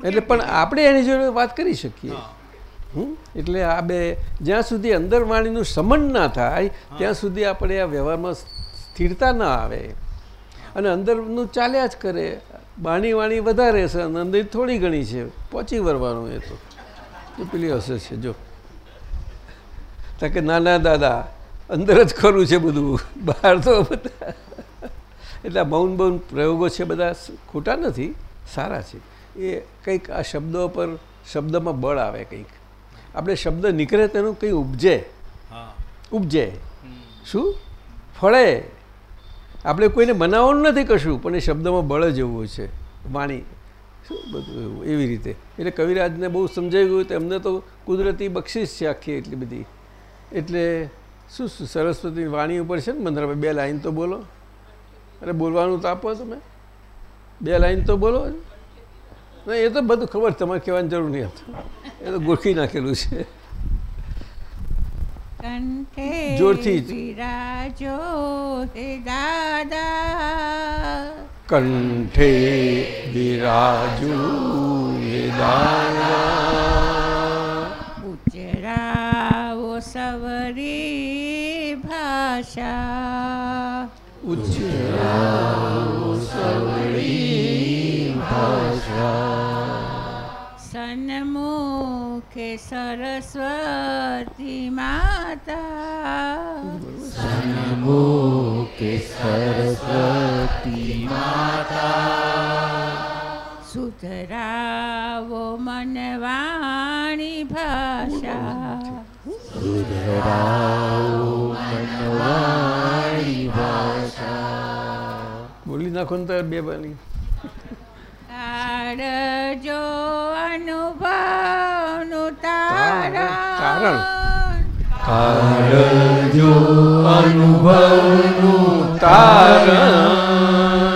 એટલે પણ આપણે એની જોડે વાત કરી શકીએ. એટલે આ બે જ્યાં સુધી અંદર વાણીનું સમન ના થાય ત્યાં સુધી આપણે આ વ્યવહારમાં સ્થિરતા ના આવે. અને અંદરનું ચાલ્યા જ કરે. બાણી વાણી વધારે છે અને અંદર થોડી ઘણી છે. પહોંચી વળવાનું એ તો. પેલી અસર છે જો. કે નાના દાદા અંદર જ ખરું છે બધું. બહાર તો બધા. એટલે મૌન મૌન પ્રયોગો છે બધા ખોટા નથી સારા છે. એ કંઈક આ શબ્દો પર શબ્દમાં બળ આવે કંઈક. આપણે શબ્દ નીકળે તેનું કંઈ ઉપજે. ઉપજે. શું? ફળે. આપણે કોઈને મનાવવાનું નથી કશું, પણ એ શબ્દમાં બળ જ એવું છે. વાણી. શું બધું એવી રીતે. એટલે કવિરાજને બહુ સમજાઈ ગયું તો એમને તો કુદરતી બક્ષિસ છે આખી એટલી બધી. એટલે શું શું સરસ્વતી વાણી ઉપર છે ને મંદિરમાં બે લાઈન તો બોલો. અરે બોલવાનું તો આપો તમે. બે લાઈન તો બોલો. ના એ તો બધું ખબર, તમારે કહેવાની જરૂર નહીં. એ તો ગોખી નાખેલું છે. કંઠે જોરથી વિરાજો હે દાદા. કંઠે બિરાજુ ઉચરાવો સવરી ભાષા. સન્મુખે સરસ્વતી માતા. સુધરાવો મનવાણી ભાષા. બોલી નાખો ને તારે બે બાની કાળજો અનુભવનું તારણ તારણ.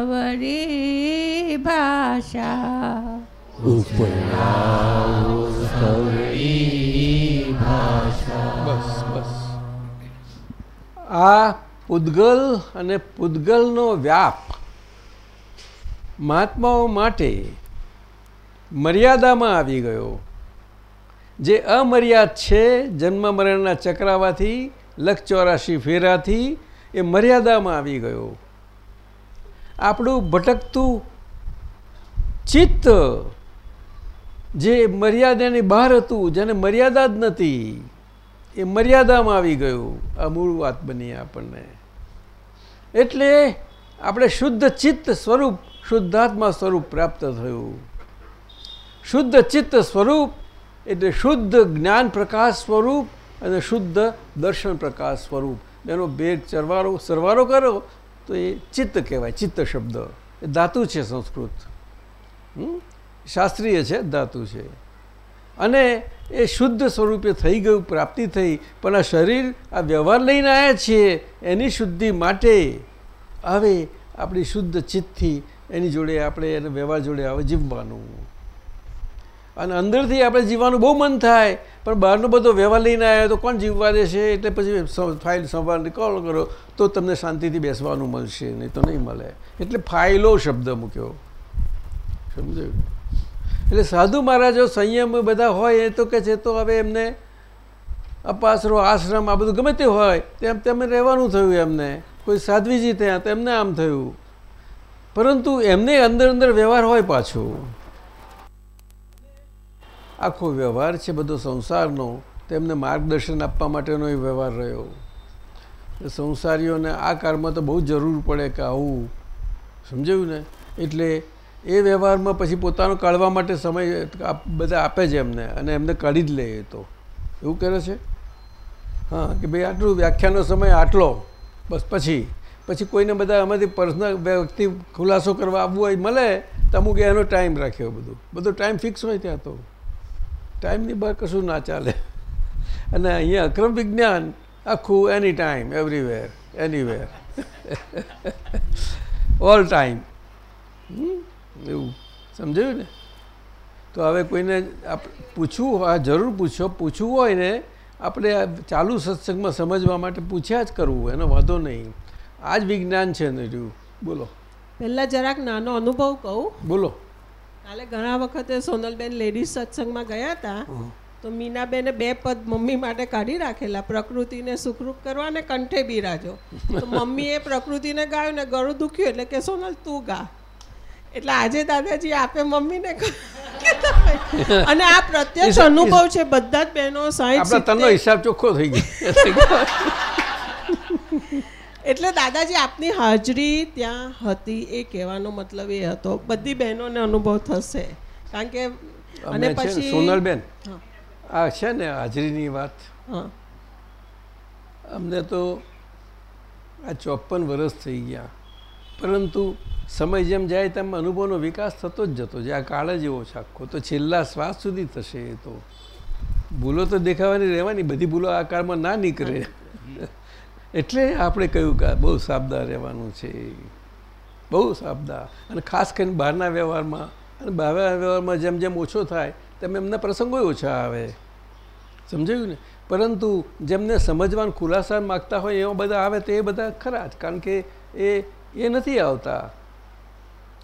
સવરી ભાષા. આ પૂદગલ અને પૂદગલનો વ્યાપ મહાત્માઓ માટે મર્યાદામાં આવી ગયો. જે અમર્યાદ છે, જન્મ મરણના ચક્રાવાથી ચોરાશી ફેરાથી, એ મર્યાદામાં આવી ગયો. આપણું ભટકતું ચિત્ત જે મર્યાદાની બહાર હતું, જેને મર્યાદા જ નથી, એ મર્યાદામાં આવી ગયું. આ મૂળ વાત બની આપણને. એટલે આપણે શુદ્ધ ચિત્ત સ્વરૂપ, શુદ્ધાત્મા સ્વરૂપ પ્રાપ્ત થયું. શુદ્ધ ચિત્ત સ્વરૂપ એટલે શુદ્ધ જ્ઞાન પ્રકાશ સ્વરૂપ અને શુદ્ધ દર્શન પ્રકાશ સ્વરૂપ. એનો ભેદ ચરવાળો સરવારો કરો તો એ ચિત્ત કહેવાય, ચિત્ત શબ્દ. એ ધાતુ છે સંસ્કૃત? શાસ્ત્રીય છે, ધાતુ છે. અને એ શુદ્ધ સ્વરૂપે થઈ ગયું, પ્રાપ્તિ થઈ, પણ આ શરીર, આ વ્યવહાર લઈને આવ્યા છીએ, એની શુદ્ધિ માટે હવે આપણી શુદ્ધ ચિત્તથી એની જોડે આપણે એને વ્યવહાર જોડે હવે જીવવાનું. અને અંદરથી આપણે જીવવાનું બહુ મન થાય. પણ બહારનો બધો વ્યવહાર લઈને આવ્યો તો કોણ જીવવા દેશે? એટલે પછી ફાઇલ સંભાળ કોલ કરો, તો તમને શાંતિથી બેસવાનું મળશે, નહીં તો નહીં મળે. એટલે ફાઇલો શબ્દ મૂક્યો. સમજાયું? એટલે સાધુ મહારાજો સંયમ બધા હોય એ તો કે છે, તો હવે એમને અપાસરો, આશ્રમ આ બધું ગમે તે હોય, તેમ તેમને રહેવાનું થયું એમને. કોઈ સાધ્વીજી ત્યાં, તો એમને આમ થયું. પરંતુ એમને અંદર અંદર વ્યવહાર હોય પાછો. આખો વ્યવહાર છે બધો સંસારનો તેમને માર્ગદર્શન આપવા માટેનો એ વ્યવહાર રહ્યો. સંસારીઓને આ કાળમાં તો બહુ જરૂર પડે કે આવું, સમજાયું ને? એટલે એ વ્યવહારમાં પછી પોતાનો કાઢવા માટે સમય બધા આપે છે એમને, અને એમને કાઢી જ લે એ તો. એવું કરે છે? હા, કે ભાઈ આટલું વ્યાખ્યાનો સમય આટલો, બસ પછી. પછી કોઈને બધા આમાંથી પર્સનલ વ્યક્તિ ખુલાસો કરવા આવવું હોય, મળે, તો અમુક એનો ટાઈમ રાખ્યો બધું. બધો ટાઈમ ફિક્સ હોય ત્યાં તો. ટાઈમની બહાર કશું ના ચાલે. અને અહીંયા અક્રમ વિજ્ઞાન આખું any time everywhere anywhere all time એવું. સમજાયું ને? તો હવે કોઈને પૂછવું આ જરૂર પૂછો. પૂછવું હોય ને આપણે ચાલુ સત્સંગમાં સમજવા માટે પૂછ્યા જ કરવું એનો વાંધો નહીં. આ જ વિજ્ઞાન છે ને રહ્યું. બોલો. પહેલાં જરાક નાનો અનુભવ કહું. બોલો. કાલે ઘણા વખતે સોનલબેન લેડીઝ સત્સંગમાં ગયા હતા. તો મીનાબેને બે પદ મમ્મી માટે કાઢી રાખેલા પ્રકૃતિને સુખરૂપ કરવા અને કંઠે બિરાજો. તો મમ્મીએ પ્રકૃતિને ગાયું ને ગળું દુખ્યું એટલે કે સોનલ તું ગા. એટલે આજે દાદાજી આપે મમ્મીને અને આ પ્રત્યક્ષ અનુભવ છે બધા જ બહેનો સાહેબ તનનો હિસાબ ચોખ્ખો થઈ ગયો. એટલે દાદાજી આપની હાજરી ત્યાં હતી એ કહેવાનો મતલબ એ હતો. બધી બહેનોને અનુભવ થશે. કારણ કે અને પછી સોનલબેન. આ છે ને હાજરીની વાત. અમને તો આ ચોપન વર્ષ થઈ ગયા. પરંતુ સમય જેમ જાય તેમ અનુભવનો વિકાસ થતો જ જતો. જે આ કાળ જ એવો છે આખો. તો છેલ્લા શ્વાસ સુધી થશે એ તો. ભૂલો તો દેખાવાની રહેવાની. બધી ભૂલો આ કાળમાં ના નીકળે. એટલે આપણે કહ્યું કે બહુ સાબદા રહેવાનું છે. બહુ સાબદા. અને ખાસ કરીને બહારના વ્યવહારમાં, અને બહારના વ્યવહારમાં જેમ જેમ ઓછો થાય, તેમ એમના પ્રસંગો ઓછા આવે. સમજાયું ને? પરંતુ જેમને સમજવાનું ખુલાસા માગતા હોય, એવા બધા આવે તો એ બધા ખરા જ. કારણ કે એ એ નથી આવતા.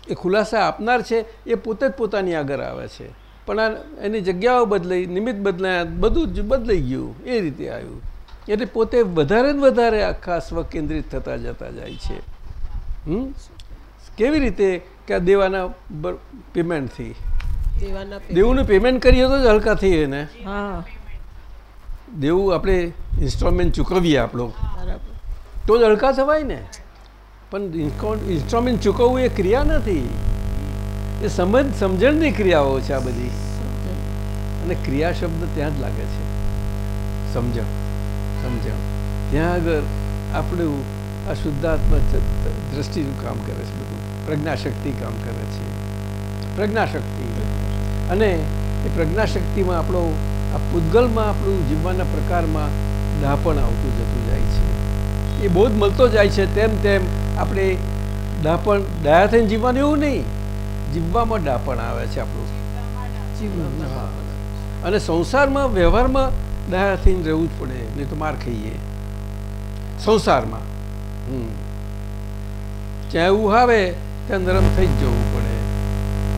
એ ખુલાસા આપનાર છે, એ પોતે જ પોતાની આગળ આવે છે. પણ આ એની જગ્યાઓ બદલાઈ, નિમિત્ત બદલાયા, બધું જ બદલાઈ ગયું. એ રીતે આવ્યું. એટલે પોતે વધારે ને વધારે આખા સ્વકેન્દ્રિત થતા જતા જાય છે. કેવી રીતે કે આ દેવાના પેમેન્ટથી દેવાના પેમેન્ટ કરીએ તો જ હલકા થઈએ ને? હા. દેવું આપણે ઇન્સ્ટોલમેન્ટ ચૂકવીએ આપણો. બરાબર. તો જ હલકા થવાય ને? પણ ઇન્સ્ટોલમેન્ટ ચૂકવવું એ ક્રિયા નથી. એ સમજ સમજણની ક્રિયાઓ છે આ બધી. અને ક્રિયા શબ્દ ત્યાં જ લાગે છે. સમજણ. સમજણ ત્યાં આગળ આપણું આ શુદ્ધાત્મા દ્રષ્ટિનું કામ કરે છે બધું. પ્રજ્ઞાશક્તિ કામ કરે છે. પ્રજ્ઞાશક્તિ. અને એ પ્રજ્ઞાશક્તિમાં આપણો આ પૂતગલમાં આપણું જીવવાના પ્રકારમાં ડાપણ આવતું જતું જાય છે. એ બોધ મળતો જાય છે તેમ તેમ આપણે ડાપણ ડાયા થઈને જીવવાનું એવું નહીં. જીવવામાં ડાપણ આવે છે આપણું. અને સંસારમાં વ્યવહારમાં ડાયા થઈને રહેવું જ પડે, નહીં તો માર ખાઈએ. સંસારમાં. હમ. જ્યાં એવું આવે, ત્યાં નરમ થઈ જ જવું પડે.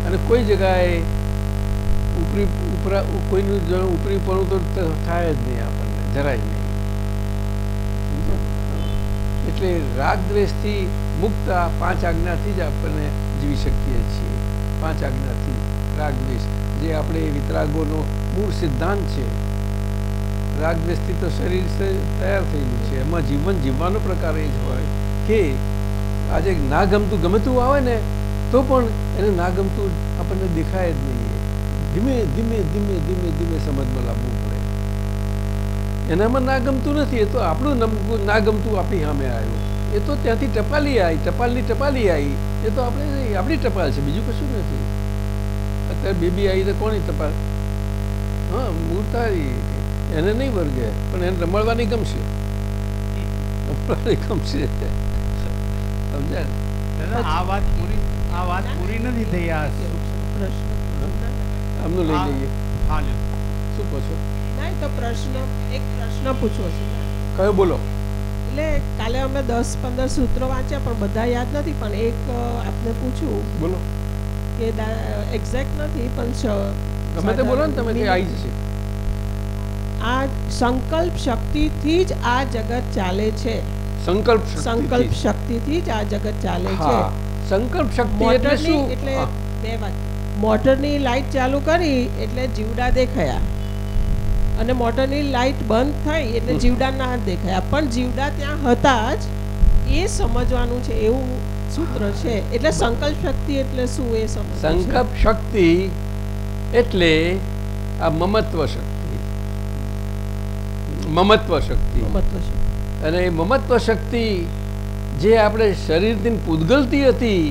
અને કોઈ જગાએ ઉપરી, ઉપરા, કોઈનું ઉપરી ઉપરીપણું તો થાય જ નહીં આપણને, જરાય નહીં. એટલે રાગ દ્વેષથી મુક્ત પાંચ આજ્ઞાથી જ આપણને જીવી શકીએ છીએ. પાંચ આજ્ઞાથી રાગદ્વેષ, જે આપણે વિતરાગોનો મૂળ સિદ્ધાંત છે. રાગદ્વેષથી તો શરીર તૈયાર થયેલું છે. એમાં જીવન જીવવાનો પ્રકાર એ જ હોય કે આજે ના ગમતું ગમતું આવે ને, તો પણ એને ના ગમતું આપણને દેખાય જ નહીં. ધીમે ધીમે ધીમે ધીમે ધીમે સમજમાં લાવવું પડે. એનામાં ના ગમતું નથી, એ તો આપણું ના ગમતું આપણી સામે આવ્યું. એ તો ત્યાંથી ટપાલી આવી ટપાલની ટપાલી આવી એ તો આપણે આપણી ટપાલ છે, બીજું કશું નથી. અત્યારે બેબી આવી તો કોની ટપાલ? હા મૂર્તારી એને નહીં વર્ગે પણ એને રમાડવાની ગમશે. રમાડવાની ગમશે. સમજાય? આ વાત પૂરી આ વાત પૂરી નથી થઈ આ આમનું લઈ હા શું કહો છો નહીં તો પ્રશ્ન એક પ્રશ્ન પૂછવો છે. કયો બોલો? એટલે કાલે અમે દસ પંદર સૂત્રો વાંચ્યા પણ બધા યાદ નથી પણ એક આપને પૂછ્યું બોલો. કે એક્ઝેક્ટ નથી પણ ગમે તે બોલો ને તમે આવી જશે. આ સંકલ્પ શક્તિથી જ આ જગત ચાલે છે. સંકલ્પ સંકલ્પ શક્તિથી. જ આ જગત ચાલે છે. સંકલ્પ શક્તિ એટલે શું? એટલે બે વાત. મોટરની લાઈટ ચાલુ કરી એટલે જીવડા દેખાયા. અને મોટરની લાઈટ બંધ થઈ એટલે જીવડા ના દેખાયા. પણ જીવડા ત્યાં હતા જ. એ સમજવાનું છે એવું સૂત્ર છે. એટલે સંકલ્પ શક્તિ એટલે શું એ સમજ સંકલ્પ શક્તિ એટલે આ મમત્વ શક્તિ. મમત્વ શક્તિ અને એ મમત્વ શક્તિ જે આપણે શરીરથી પૂદગલતી હતી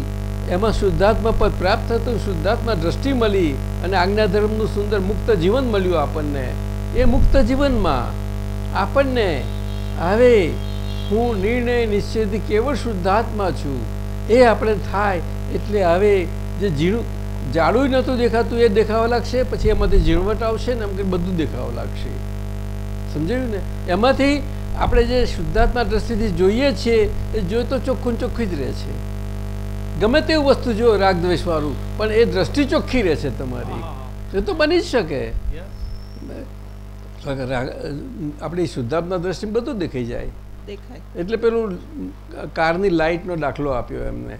એમાં શુદ્ધાત્મા પર પ્રાપ્ત થતું શુદ્ધાત્મા દ્રષ્ટિ મળી અને આજ્ઞાધર્મનું સુંદર મુક્ત જીવન મળ્યું આપણને. એ મુક્ત જીવનમાં આપણને હવે હું નિર્ણય નિશ્ચયથી કેવળ શુદ્ધાત્મા છું. એ આપણે થાય એટલે હવે જે ઝીણું જાડું નહોતું દેખાતું એ દેખાવા લાગશે પછી એમાંથી ઝીણવટ આવશે ને એમ કે બધું દેખાવા લાગશે. સમજાયું ને? એમાંથી આપણે જે શુદ્ધાત્મા દ્રષ્ટિથી જોઈએ છીએ એ જોઈએ તો ચોખ્ખું ચોખ્ખું જ રહે છે. ગમે તેવું વસ્તુ જો રાગદ્વેષવાળું પણ એ દ્રષ્ટિ ચોખ્ખી રહે છે તમારી. એ તો બની જ શકે. આપણી શુદ્ધાત્મા દ્રષ્ટિ બધું દેખાઈ જાય. એટલે પેલું કારની લાઇટનો દાખલો આપ્યો એમને.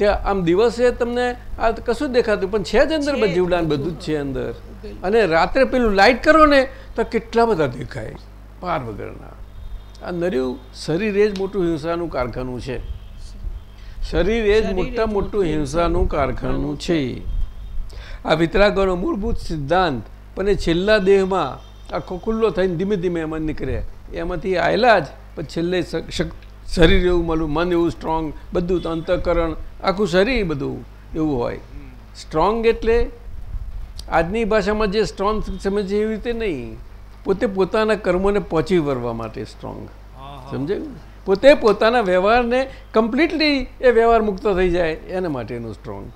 તે આમ દિવસે તમને આ કશું જ દેખાતું પણ છે જ અંદર જીવડાન બધું જ છે અંદર. અને રાત્રે પેલું લાઇટ કરો ને તો કેટલા બધા દેખાય પાર વગરના. આ નર્યું શરીર એ જ મોટું હિંસાનું કારખાનું છે. શરીર એ જ મોટા મોટું હિંસાનું કારખાનું છે. આ વિતરાગોનો મૂળભૂત સિદ્ધાંત પણ એ છેલ્લા દેહમાં આખો ખુલ્લો થઈને ધીમે ધીમે એમાં નીકળે એમાંથી આવેલા જ પણ છેલ્લે શ- શક- શરીર એવું મળ્યું મન એવું સ્ટ્રોંગ બધું અંતઃકરણ આખું શરીર બધું એવું હોય. સ્ટ્રોંગ એટલે આજની ભાષામાં જે સ્ટ્રોંગ સમજે એવી રીતે નહીં. પોતે પોતાના કર્મોને પહોંચી વળવા માટે સ્ટ્રોંગ સમજાયું? પોતે પોતાના વ્યવહારને કમ્પ્લીટલી એ વ્યવહાર મુક્ત થઈ જાય એના માટેનું સ્ટ્રોંગ?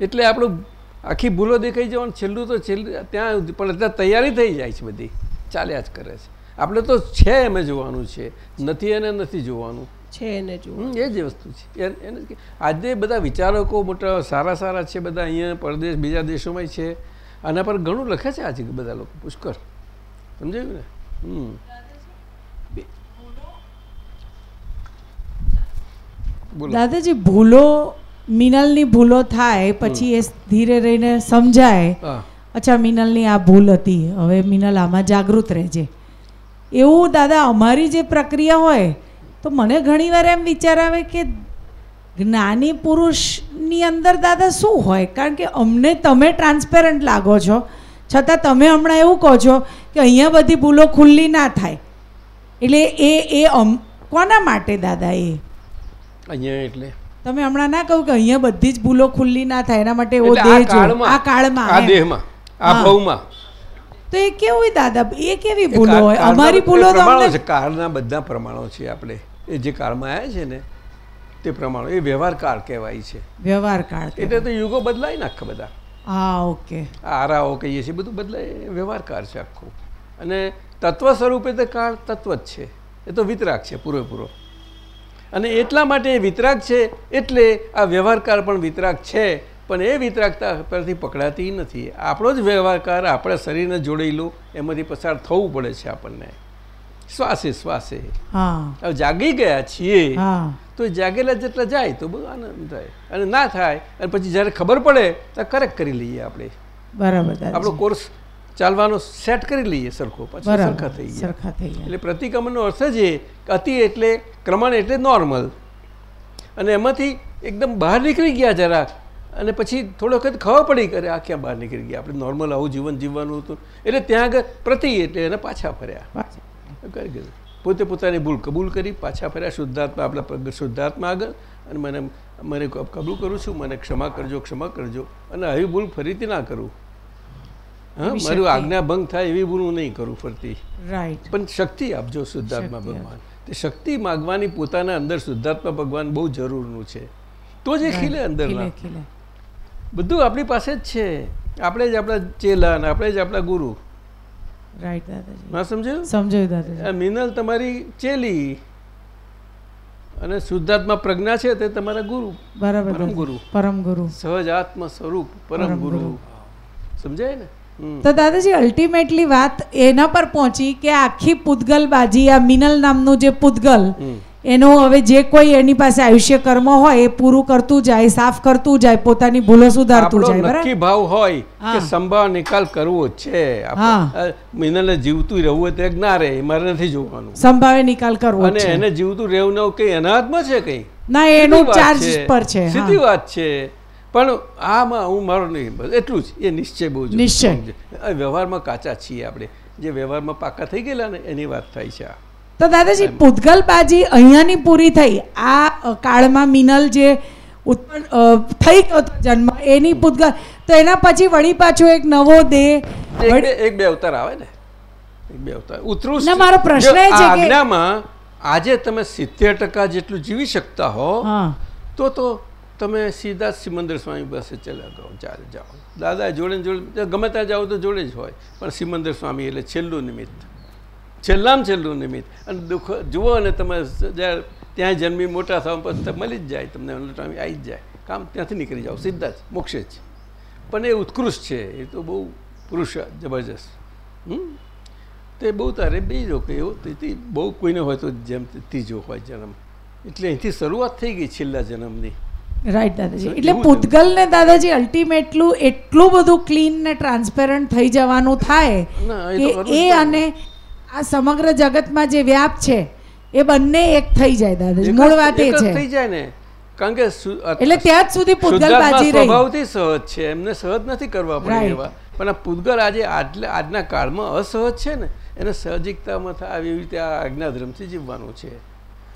એટલે આપણું આખી ભૂલો દેખાઈ જવાનું છેલ્લું તો છેલ્લું ત્યાં પણ અત્યારે તૈયારી થઈ જાય છે બધી. ચાલ્યા જ કરે છે. આપણે તો છે એમ જોવાનું છે. નથી એને નથી જોવાનું. છે એને જુઓ એ જ વસ્તુ છે. એને આજે બધા વિચારકો મોટા સારા સારા છે બધા અહીંયા પરદેશ બીજા દેશોમાં છે. આના પર ઘણું લખે છે આજે બધા લોકો. પુષ્કળ. સમજાયું ને? હમ. દાદાજી ભૂલો મિનલની ભૂલો થાય પછી એ ધીરે રહીને સમજાય. અચ્છા મિનલની આ ભૂલ હતી. હવે મિનલ આમાં જાગૃત રહેજે. એવું દાદા અમારી જે પ્રક્રિયા હોય તો મને ઘણીવાર એમ વિચાર આવે કે જ્ઞાની પુરુષની અંદર દાદા શું હોય? કારણ કે અમને તમે ટ્રાન્સપેરન્ટ લાગો છો. છતાં તમે હમણાં એવું કહો છો કે અહીંયા બધી ભૂલો ખુલ્લી ના થાય. એટલે એ એ કોના માટે દાદા એ? અહીંયા એટલે. તમે હમણાં ના કહું કે અહીંયા બધી જ ભૂલો ખુલ્લી ના થાય એના માટે એવો દેહ આ કાળમાં આ દેહમાં આ. ભવમાં. તો એ કેવું દાદા? એ કેવી ભૂલો હોય? અમારી ભૂલો તો કાળના બધા પ્રમાણો છે આપણે. એ જે કાળમાં આવ્યા છે ને તે પ્રમાણો. એ વ્યવહાર કાળ કહેવાય છે. વ્યવહાર કાળ એટલે તો યુગો બદલાય ને આખા બધા. હા ઓકે. આરાઓ કહીએ છીએ બધું બદલાય. વ્યવહાર કાળ છે આખું. અને તત્વ સ્વરૂપે તો કાળ તત્વ જ છે. એ તો વિતરાગ છે પૂરેપૂરો. અને એટલા માટે એ વિતરાગ છે એટલે આ વ્યવહાર કાળ પણ વિતરાગ છે. પણ એ વિતરાગતા પરથી પકડાતી નથી. આપણો જ વ્યવહારકાર આપણા શરીરને જોડેલું એમાંથી પસાર થવું પડે છે આપણને. શ્વાસે શ્વાસે. હવે જાગી ગયા છીએ તો જાગેલા જેટલા જાય તો બહુ આનંદ થાય. અને ના થાય અને પછી જ્યારે ખબર પડે ત્યારે કરેક્ટ કરી લઈએ આપણે. બરાબર આપણો કોર્સ ચાલવાનો સેટ કરી લઈએ સરખો પછી બરાબર સરખા થઈ ગયા. સરખા થઈ ગયા. એટલે પ્રતિક્રમણનો અર્થ જ એ અતિ એટલે ક્રમણ એટલે નોર્મલ. અને એમાંથી એકદમ બહાર નીકળી ગયા જરાક અને પછી થોડો વખત ખબર પડી કરે આ ક્યાં બહાર નીકળી ગયા? આપણે નોર્મલ આવું જીવન જીવવાનું હતું. એટલે ત્યાં આગળ પ્રતિ એટલે એને પાછા ફર્યા. કરી ગયું. પોતે પોતાની ભૂલ કબૂલ કરી પાછા ફર્યા શુદ્ધાત્મા આપણા શુદ્ધાત્મા આગળ. અને મને મને કબૂલ કરું છું મને ક્ષમા કરજો ક્ષમા કરજો. અને આવી ભૂલ ફરીથી ના કરું. હા મારું. આજ્ઞા ભંગ થાય એવી ભૂલ હું નહીં કરું ફરતી. રાઈટ પણ શક્તિ આપજો શુદ્ધાત્મા ભગવાન. તે શક્તિ માગવાની પોતાના અંદર શુદ્ધાત્મા ભગવાન બહુ જરૂરનું છે. તો જ એ ખીલે અંદરના બધું આપણી પાસે જ છે. આપણે જ આપણા ચેલા અને આપણે જ આપણા ગુરુ. રાઈટ દાદાજી. ના સમજ્યું? સમજાયું દાદાજી. મિનલ તમારી ચેલી અને શુદ્ધાત્મા પ્રજ્ઞા છે તે તમારા ગુરુ. બરાબર પરમ ગુરુ. પરમ ગુરુ. સહજ આત્મ સ્વરૂપ પરમ ગુરુ. સમજાય ને? તો દાદાજી અલ્ટિમેટલી વાત એના પર પહોંચી કે આખી પૂતગલ બાજી આ મિનલ નામનું જે પૂતગલ. એનું હવે જે કોઈ એની પાસે આયુષ્ય કર્મ હોય એ પૂરું કરતું જાય સાફ કરતું જાય પોતાની ભૂલો સુધારતું જાય નક્કી ભાવ હોય કે સંભાવ નિકાલ કરવો છે. મિનલે જીવતું રહેવું હોય તો ના રહે મારે નથી જોવાનું. સંભાવે નિકાલ કરવો અને એને જીવતું રહેવું ન કઈ એના હાથમાં છે કઈ? ના એનું ચાર્જ. પર છે સીધી વાત છે. પણ આમાં હું મારો નહીં એટલું જ એ નિશ્ચય બહુ નિશ્ચય. વ્યવહારમાં કાચા છીએ આપણે. જે વ્યવહારમાં પાકા થઈ ગયેલા ને એની વાત થાય છે આ. તો દાદાજી પૂતગલબાજી અહીંયાની પૂરી થઈ. આ કાળમાં મિનલ જે ઉત્પન્ન થઈ ગયો જન્મ એની પૂતગલ. તો એના પછી વળી પાછો એક નવો દેહ એક બે અવતાર આવે ને? એક બે અવતાર. ઉતરું ના, મારો પ્રશ્ન એ છે કે- આજ્ઞામાં આજે તમે સિત્તેર ટકા જેટલું જીવી શકતા હો તો તો તમે સીધા સિમંદર સ્વામી પાસે ચલા જાઓ ચાલે જાઓ. દાદા જોડે જોડે ગમે ત્યાં જાઓ તો જોડે જ હોય પણ સિમંદર સ્વામી એટલે છેલ્લું નિમિત્ત. છેલ્લામાં છેલ્લું નિમિત્ત. અને દુઃખ જુઓ અને તમે જ્યારે ત્યાં જન્મી મોટા થવા પછી મળી જ જાય તમને અનુટામી આવી જ જાય. કામ ત્યાંથી નીકળી જાઓ સીધા જ મોક્ષે જ. પણ એ ઉત્કૃષ્ટ છે એ તો બહુ પુરુષ જબરજસ્ત. હમ? તે બહુ તારે બીજો કે એવો તેથી બહુ કોઈને હોય તો જેમ ત્રીજો હોય જન્મ. એટલે અહીંથી શરૂઆત થઈ ગઈ છેલ્લા જન્મની. રાઈટ દાદાજી. એટલે. પૂતગલ ને દાદાજી અલ્ટિમેટલું એટલું બધું ક્લીન ને ટ્રાન્સપેરન્ટ થઈ જવાનું થાય કે એ અને આ સમગ્ર જગતમાં જે વ્યાપ છે એ બંને એક થઈ જાય દાદાજી. મૂળ વાત એ છે. થઈ જાય ને. કારણ કે એટલે ત્યાં જ સુધી પૂતગલ બાજી રહી. સ્વભાવથી સહજ છે. એમને સહજ નથી કરવા પડે એવા. પણ આ પૂતગલ આજે આટલે આજના કાળમાં અસહજ છે ને એને સહજિકતામાં થાય એવી રીતે આ આજ્ઞાધર્મથી જીવવાનું છે.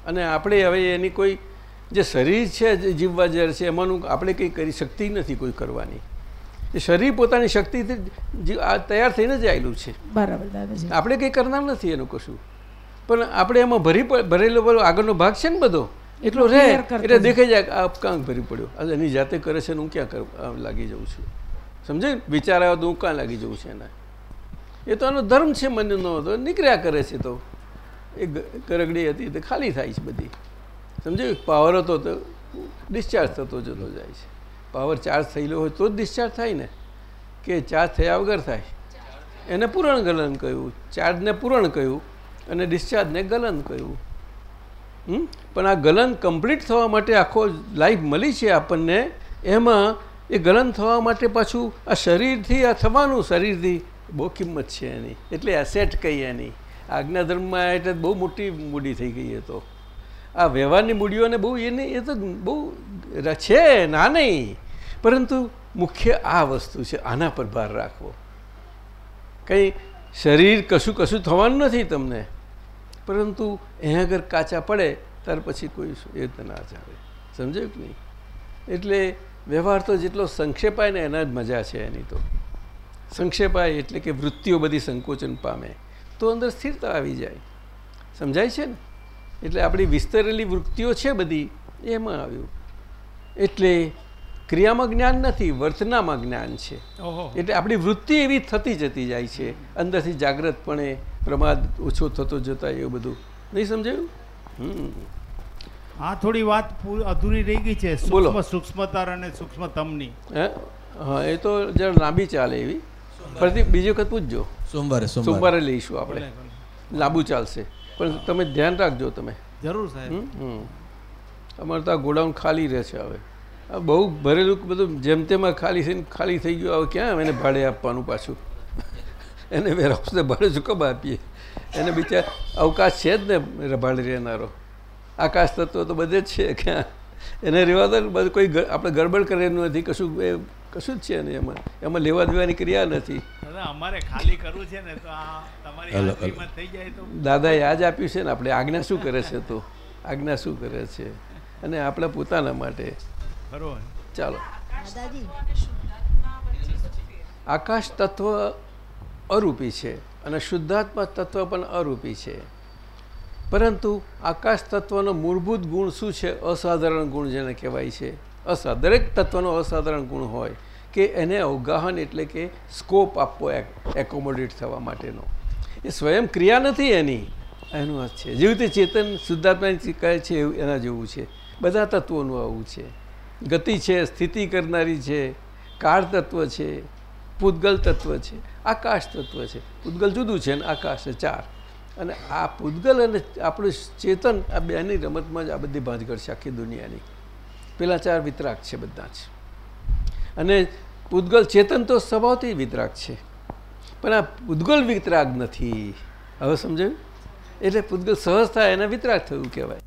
અને આપણે હવે એની કોઈ જે શરીર છે જીવવા જ્યારે છે એમાંનું આપણે કંઈ કરી શકતી નથી કોઈ કરવાની. એ શરીર પોતાની શક્તિથી જી- આ તૈયાર થઈને જ આવેલું છે. બરાબર દાદાજી. આપણે કંઈ કરનાર નથી એનું કશું. પણ આપણે એમાં ભરી ભરેલો પેલો આગળનો ભાગ છે ને બધો? એટલો રહે એટલે. દેખાઈ જાય આ કાંક ભરી પડ્યો? એની જાતે કરે છે હું ક્યાં લાગી જાઉં છું. સમજે વિચાર આવ્યો તો હું ક્યાં લાગી જાઉં છું એના? એ તો આનો ધર્મ છે મનનો તો નીકળ્યા કરે છે તો. એ ગરગડી હતી તો ખાલી થાય છે બધી. સમજાયું? પાવર હતો તો ડિસ્ચાર્જ થતો જતો જાય છે. પાવર ચાર્જ થયેલો હોય તો જ ડિસ્ચાર્જ થાય ને? કે ચાર્જ થયા વગર થાય? એને પૂરણ ગલન કહ્યું. ચાર્જને પૂરણ કહ્યું અને ડિસ્ચાર્જને ગલન કહ્યું. હમ? પણ આ ગલન કમ્પ્લીટ થવા માટે આખો લાઈફ મળી છે આપણને. એમાં એ ગલન થવા માટે પાછું આ શરીરથી, આ થવાનું શરીરથી બહુ કિંમત છે એની. એટલે એસેટ કહીએ એની. આજ્ઞાધર્મમાં એટલે બહુ મોટી મૂડી થઈ ગઈ એ તો. આ વ્યવહારની મૂડીઓને બહુ એને એ તો બહુ છે, ના નહીં. પરંતુ મુખ્ય આ વસ્તુ છે, આના પર ભાર રાખવો. કંઈ શરીર કશું કશું થવાનું નથી તમને. પરંતુ એ આગળ કાચા પડે, ત્યાર પછી કોઈ એ ના ચાલે. સમજાયું કે નહીં? એટલે વ્યવહાર તો જેટલો સંક્ષેપાય ને એના જ મજા છે એની તો. સંક્ષેપાય એટલે કે વૃત્તિઓ બધી સંકોચન પામે. તો અંદર સ્થિરતા આવી જાય. સમજાય છે ને? એટલે આપણી વિસ્તરેલી વૃત્તિઓ છે બધી એમાં આવ્યું. એટલે ક્રિયામાં જ્ઞાન નથી વર્તનામાં જ્ઞાન છે. એટલે આપણી વૃત્તિ એવી થતી જતી જાય છે. અંદરથી જાગ્રતપણે પ્રમાદ ઓછો થતો જતા એવું બધું. નહીં સમજાયું? હમ. હા થોડી વાત અધૂરી રહી ગઈ છે. બોલો. સૂક્ષ્મ સૂક્ષ્મતર અને સૂક્ષ્મતમની. હે? હા એ તો જરા લાંબી ચાલે એવી. ફરીથી બીજી વખત પૂછજો. સોમવારે સોમવારે. સોમવારે લઈશું આપણે. લાંબુ ચાલશે. પણ તમે ધ્યાન રાખજો તમે. જરૂર સાહેબ. અમારે તો આ ગોડાઉન ખાલી રહે છે હવે. આ બહુ ભરેલું બધું જેમ તેમાં ખાલી થઈને ખાલી થઈ ગયું હવે ક્યાં એને ભાડે આપવાનું પાછું? એને વેરહાઉસને ભાડે શું આપીએ? એને બીજા અવકાશ છે જ ને ભાડે રહેનારો. આકાશ તત્વ તો બધે જ છે ક્યાં? એને રહેવા દો બધું કોઈ આપણે ગડબડ કરેલું નથી કશું એ કશું જ છે નહીં એમાં. એમાં લેવા દેવાની ક્રિયા નથી. દાદા અમારે ખાલી કરવું છે ને તો આ તમારી હલો, હાજરીમાં થઈ જાય તો. દાદાએ આજ આપ્યું છે ને આપણે આજ્ઞા શું કરે છે તો? આજ્ઞા શું કરે છે? અને આપણે પોતાના માટે. ખરો ચાલો. દાદાજી. આકાશ તત્વ અરૂપી છે અને શુદ્ધાત્મા તત્વ પણ અરૂપી છે. પરંતુ આકાશ તત્વનો મૂળભૂત ગુણ શું છે? અસાધારણ ગુણ જેને કહેવાય છે. અસા, દરેક તત્વનો અસાધારણ ગુણ હોય કે એને અવગાહન એટલે કે સ્કોપ આપવો એકોમોડેટ થવા માટેનો. એ સ્વયં ક્રિયા નથી એની. એનું અર્થ છે. જેવી રીતે ચેતન શુદ્ધાત્માની કહે છે એના જેવું છે. બધા તત્વોનું આવું છે. ગતિ છે, સ્થિતિ કરનારી છે, કાળ તત્વ છે, પૂતગલ તત્વ છે. આકાશ તત્વ છે. પૂતગલ જુદું છે અને આકાશ છે ચાર. અને આ પૂતગલ અને આપણું ચેતન આ બેની રમતમાં જ આ બધી ભાંજગડ છે આખી દુનિયાની. પેલા ચાર વિતરાગ છે બધા જ. અને પૂતગલ ચેતન તો સ્વભાવથી વિતરાગ છે. પણ આ પૂતગલ વિતરાગ નથી. હવે સમજાયું? એટલે પૂતગલ સહજ થાય એને વિતરાગ થયું કહેવાય.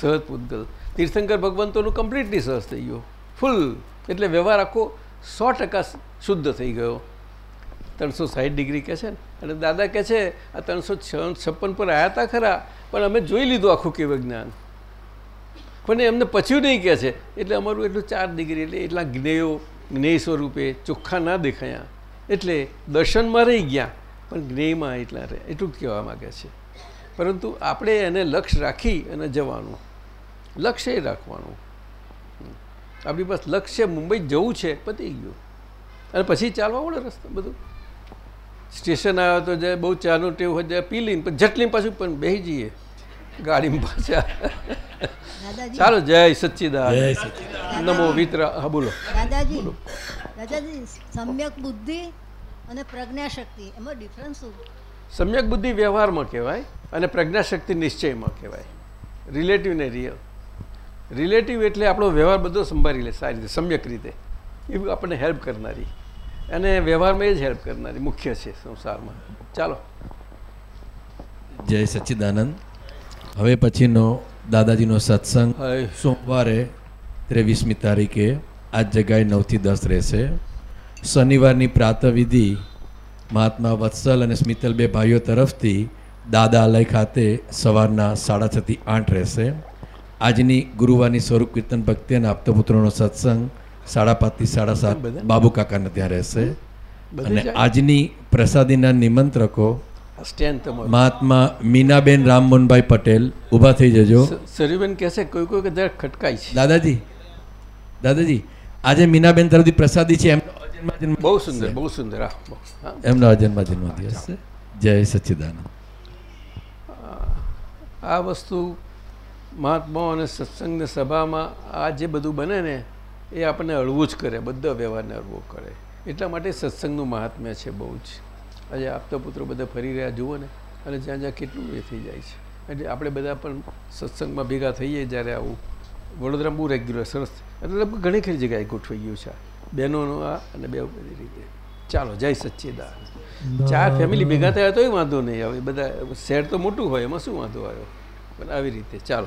સહજ પૂતગલ તીર્થંકર ભગવંતોનું કમ્પ્લીટલી સહજ થઈ ગયો. ફૂલ એટલે વ્યવહાર આખો સો ટકા શુદ્ધ થઈ ગયો. ત્રણસો સાઠ ડિગ્રી કહે છે ને? અને દાદા કહે છે, આ ત્રણસો છપ્પન પર આવ્યા હતા ખરા, પણ અમે જોઈ લીધું આખું કેવું જ્ઞાન. પણ એમને પચ્યું નહીં કહે છે. એટલે અમારું એટલું ચાર ડિગ્રી, એટલે એટલા જ્ઞેયો, જ્ઞેય સ્વરૂપે ચોખ્ખા ના દેખાયા. એટલે દર્શનમાં રહી ગયા, પણ જ્ઞેયમાં એટલા રહે. એટલું જ કહેવા માગે છે. પરંતુ આપણે એને લક્ષ્ય રાખી અને જવાનું. લક્ષ્ય રાખવાનું. આપણી પાસે લક્ષ્ય મુંબઈ જવું છે, પતી ગયું. અને પછી ચાલવા પડે રસ્તો બધું. સ્ટેશન આવ્યો તો જાય બહુ ચાનું ટેવ હોય જાય પી લઈને, પણ જટલી પાછું પણ બેસી જઈએ. ગાડીમાં પાછા. ચાલો જય સચ્ચિદાન જય સચ્ચિદાનંદ. નમો મિત્ર હા બોલો. દાદાજી દાદાજી સમ્યક બુદ્ધિ અને પ્રજ્ઞાશક્તિ એમાં ડિફરન્સ શું? સમ્યક બુદ્ધિ વ્યવહારમાં કહેવાય અને પ્રજ્ઞાશક્તિ નિશ્ચયમાં કહેવાય. રિલેટિવ ને રિયલ રિલેટિવ એટલે આપણો વ્યવહાર બધો સંભાળી લે સારી રીતે સમ્યક રીતે. એ આપણને હેલ્પ કરનારી. અને વ્યવહારમાં એ જ હેલ્પ કરનારી મુખ્ય છે સંસારમાં. ચાલો. જય સચ્ચિદાનંદ. હવે પછીનો દાદાજીનો સત્સંગ. સોમવારે ત્રેવીસમી તારીખે આ જગ્યાએ નવથી દસ રહેશે. શનિવારની પ્રાતવિધિ મહાત્મા વત્સલ અને સ્મિતલ બે ભાઈઓ તરફથી દાદાલય ખાતે સવારના સાડા છથી આઠ રહેશે. આજની ગુરુવારની સ્વરૂપ કીર્તન ભક્તિ અને આપતપુત્રોનો સત્સંગ સાડા પાંચથી સાડા સાત બાબુ કાકાને ત્યાં રહેશે. અને આજની પ્રસાદીના નિમંત્રકો મહાત્મા મીનાબેન રામમોહનભાઈ પટેલ ઊભા થઈ જજો સરીબેન કહેશે કોઈ કોઈ કદાચ ખટકાય છે દાદાજી દાદાજી આજે મીનાબેન તરફથી પ્રસાદી છે એમનો બહુ સુંદર બહુ સુંદર એમનો અજન્મા જન્મ દિવસ છે જય સચ્ચિદાનંદ આ વસ્તુ મહાત્માઓ અને સત્સંગની સભામાં આ જે બધું બને ને એ આપણને અળવું જ કરે બધા વ્યવહારને હળવો કરે એટલા માટે સત્સંગનું મહાત્મ્ય છે બહુ જ આજે આપતા પુત્રો બધા ફરી રહ્યા જુઓ ને. અને જ્યાં જ્યાં કેટલું એ થઈ જાય છે. એટલે આપણે બધા પણ સત્સંગમાં ભેગા થઈએ જ્યારે આવું વડોદરા બહુ રેગ્યુલર સરસ. એટલે ઘણી ખરી જગ્યાએ ગોઠવાઈ ગયું છે બહેનોનો બહેનોનું આ અને બે બધી રીતે. ચાલો જય સચ્ચિદા ચાર ફેમિલી ભેગા થયા તોય વાંધો નહીં. હવે બધા શહેર તો મોટું હોય એમાં શું વાંધો આવ્યો? પણ આવી રીતે ચાલો.